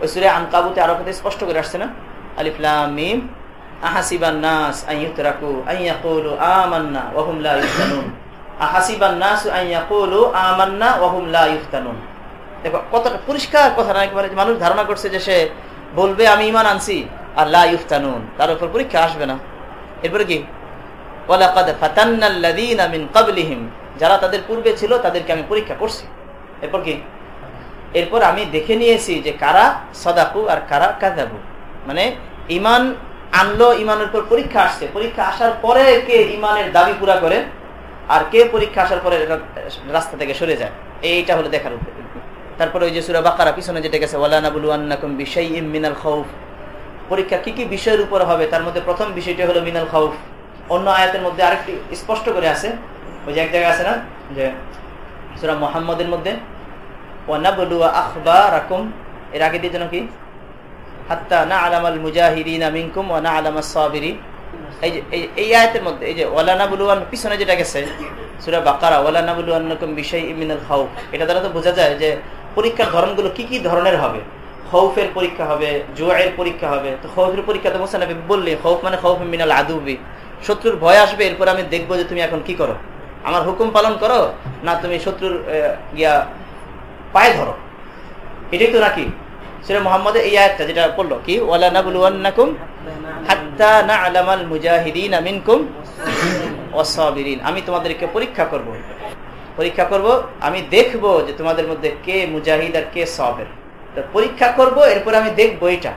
ওই সুরে আনকাবুতে আরও কথা স্পষ্ট করে আসছে না? আলিফলাম মিম নাস নাস আমান্না কতটা পরিষ্কার কথা মানুষ ধারণা করছে যে সে বলবে, আমি ইমান আনছি আর লা ইউফতানুন। তার উপর পরীক্ষা আসবে না। এরপরে কি? যারা তাদের পূর্বে ছিল তাদেরকে আমি পরীক্ষা করছি। এরপর কি? এরপর আমি দেখে নিয়েছি যে কারা সদাকু আর কারা কাজাবু মানে ইমান আনলো ইমানের উপর পরীক্ষা আসছে। পরীক্ষা আসার পরে কে ইমানের দাবি পুরা করে আর কে পরীক্ষা আসার পরে রাস্তা থেকে সরে যায়। এইটা হলো দেখার তারপরে ওই যে সুরা বাকারা, পিছনে যেটা গেছে মিনাল খাউফ। পরীক্ষা কি কি বিষয়ের উপর হবে? তার মধ্যে প্রথম বিষয়টি হলো মিনাল খৌফ অন্য আয়াতের মধ্যে আরেকটি স্পষ্ট করে আছে। ওই যে এক জায়গায় আছে না? যে সুরা মোহাম্মদের মধ্যে ওয়ানাবলুয়া আখবারাকুম। এর আগে দিয়ে যেন কি? হাত্তা না আলামাল মুজাহিদিন মিনকুম ওয়া না আলামাস সাবিরিন। এই যে, এই আয়াতের মধ্যে, এই যে ওয়ালানা বুলুয়ান পিছনে যেটা গেছে, সুরা বাকারা ওয়ালানা বুলুয়ান্নকুম বিষয় মিনাল খাউফ। এটা দ্বারা তো বোঝা যায় যে পরীক্ষার ধরনগুলো কি কি ধরনের হবে? খৌফের পরীক্ষা হবে জুয়ের পরীক্ষা হবে। তো খৌফের পরীক্ষা তো মোসানবী বললি খৌফ মানে খৌফ মিনাল আদুবি। শত্রুর ভয় আসবে, এরপর আমি দেখব যে তুমি এখন কি করো? আমার হুকুম পালন করো? না তুমি শত্রুর গিয়া পায়ে ধরো। এটাই তো নাকি সেটা মোহাম্মদ এই আয়াতটা যেটা পড়ল, কি? আমি তোমাদেরকে পরীক্ষা করব। পরীক্ষা করব, আমি দেখব যে তোমাদের মধ্যে কে মুজাহিদ আর কে সবের। পরীক্ষা করব, এরপর আমি দেখব এটা।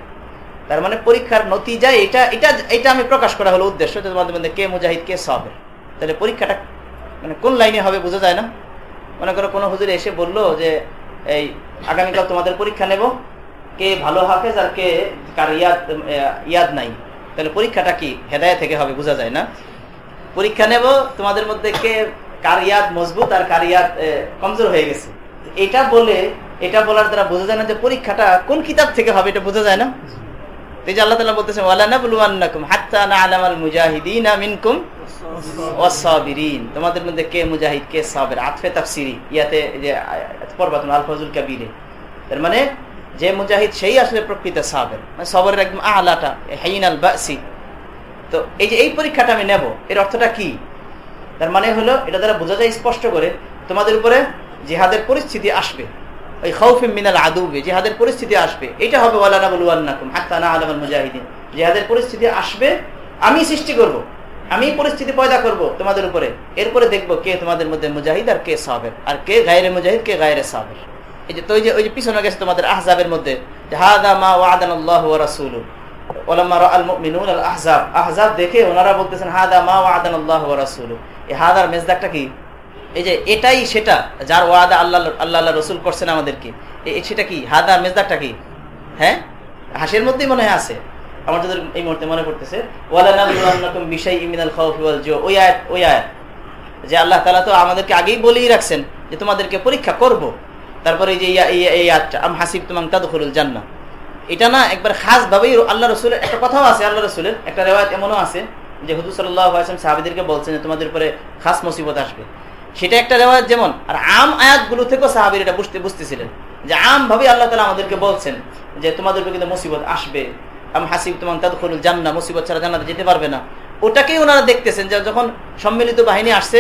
তার মানে পরীক্ষার নতিজায় এটা এটা এটা আমি প্রকাশ করা হলো উদ্দেশ্য যে তোমাদের মধ্যে কে মুজাহিদ, কে সবের। তাহলে পরীক্ষাটা মানে কোন লাইনে হবে, বোঝা যায় না? মনে করো কোনো হুজুরে এসে বলল যে এই আগামীকাল তোমাদের পরীক্ষা নেব। কে ভালো হাফেজ আর কে কার ইয়াদ ইয়াদ নাই। তাহলে পরীক্ষাটা কি? হেদায় থেকে হবে, বোঝা যায় না। পরীক্ষা নেব, তোমাদের মধ্যে কে কার ইয়াদ মজবুত আর কার ইয়াদ কমজোর হয়ে গেছে। এটা বলে, এটা বলার দ্বারা বোঝা যায় না যে পরীক্ষাটা কোন কিতাব থেকে হবে, এটা বোঝা যায় না। যে আল্লাহ তালা কে মুজাহিদ ইয়াতে তার মানে যে মুজাহিদ সেই আসলে প্রকৃত সাবের। মানে সবরের একদম আলাটা হাইন বাসি। তো এই যে এই পরীক্ষাটা আমি নেব, এর অর্থটা কি? তার মানে হলো, এটা দ্বারা বোঝা যায় স্পষ্ট করে, তোমাদের উপরে জিহাদের পরিস্থিতি আসবে। ওই খৌফিম মিনাল আদুবে, জিহাদের পরিস্থিতি আসবে। এটা হবে ওয়ালানা বলুয়ান্নাকুম হাত্তানা আলমান মুজাহিদিন। জিহাদের পরিস্থিতি আসবে, আমি সৃষ্টি করব। আমি পরিস্থিতি পয়দা করব তোমাদের উপরে। এরপরে দেখব কে তোমাদের মধ্যে মুজাহিদ আর কে সাবের। আর কে গায়ের মুজাহিদ, কে গায়ের সাবের। এই যে তো ওই যে পিছনে গেছে তোমাদের আহজাবের মধ্যে হাদা মা ওয়াদান আল্লাহ রাসূলু। আহজাব। আহজাব দেখে ওনারা বলতেছেন, হাদা মা ওয়াদান আল্লাহ রাসূলু। এই হাদার মেজদাকটা কি? এই যে এটাই সেটা যার ওয়াদা আল্লাহ আল্লাহ আল্লাহ রসুল করছেন আমাদেরকে। সেটা কি? হাদার মেজদাকটা কি? হ্যাঁ? হাসির মধ্যেই মনে হয় আছে। আমার এই মুহূর্তে মনে পড়তেছে ওই আয়াত ওই আয়াত। যে আল্লাহ তালা তো আমাদেরকে আগেই বলেই রাখছেন যে তোমাদেরকে পরীক্ষা করব। তারপরে এই যে এই আয়াতটা, আম হাসিব তোমাং তাদুল জান্না এটা না একবার খাস ভাবেই আল্লাহ রসুলের, একটা কথাও আছে আল্লাহ রসুলের, একটা রেওয়ায়ত এমনও আছে যে হুদুর সাল্লাহ সাহাবিদেরকে বলছেন যে তোমাদের উপরে খাস মুসিবত আসবে। সেটা একটা রেওয়ায়ত যেমন, আর আম আয়াতগুলো থেকেও সাহাবির এটা বুঝতে, বুঝতেছিলেন। যে আম ভাবে আল্লাহ তালা আমাদেরকে বলছেন যে তোমাদের কিন্তু মুসিবত আসবে। আম হাসিব তোমার তাদুল জান্না মুসিবত ছাড়া জান্নাতে যেতে পারবে না। ওটাকেই ওনারা দেখতেছেন যে যখন সম্মিলিত বাহিনী আসছে,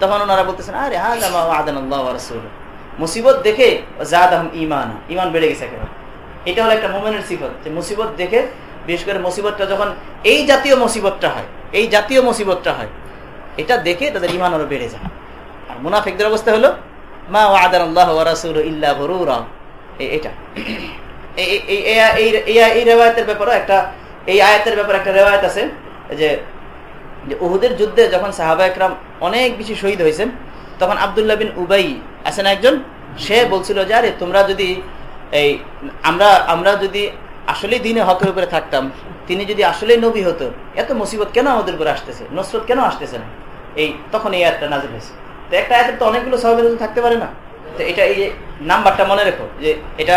তখন ওনারা বলতেছেন, আরে হ্যাঁ আদান মুসিবত দেখে জাদ আহম ইমান ইমান বেড়ে গেছে একেবারে। এটা হলো একটা মোমেনের সিফত, যে মুসিবত দেখে, বিশেষ করে মুসিবতটা যখন এই জাতীয় মুসিবতটা হয়, এই জাতীয় মুসিবতটা হয়, এটা দেখে তাদের ইমান আরও বেড়ে যায়। আর মুনাফিকদের অবস্থা হলো, মা ওয়াদান আল্লাহ ইল্লা বরুরা এটা। এই রেওয়ায়তের ব্যাপারে একটা, এই আয়াতের ব্যাপারে একটা রেওয়ায়ত আছে যে উহুদের যুদ্ধে যখন সাহাবা একরাম অনেক বেশি শহীদ হয়েছেন, তখন আবদুল্লাহ বিন উবাই আছে না একজন, সে বলছিল যে, আরে, তোমরা যদি এই, আমরা আমরা যদি আসলেই দিনে হকের উপরে থাকতাম, তিনি যদি আসলেই নবী হতো, এত মুসিবত কেন আমাদের উপরে আসতেছে? নসরত কেন আসতেছে না? এই, তখন এই আয়াতটা নাজিল হয়েছে। তো একটা আয়াতের তো অনেকগুলো সবাবের থাকতে পারে না। তো এটা এই যে নাম্বারটা মনে রেখো, যে এটা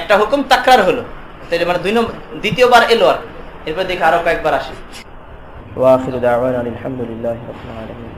একটা হুকুম তাকরার হলো। তো মানে দুই নম্বর, দ্বিতীয়বার এলো আর এরপর দেখে আরও কয়েকবার আসে। ওয়াখির দাওয়ান আলহামদুলিল্লাহ রাব্বিল আলামিন।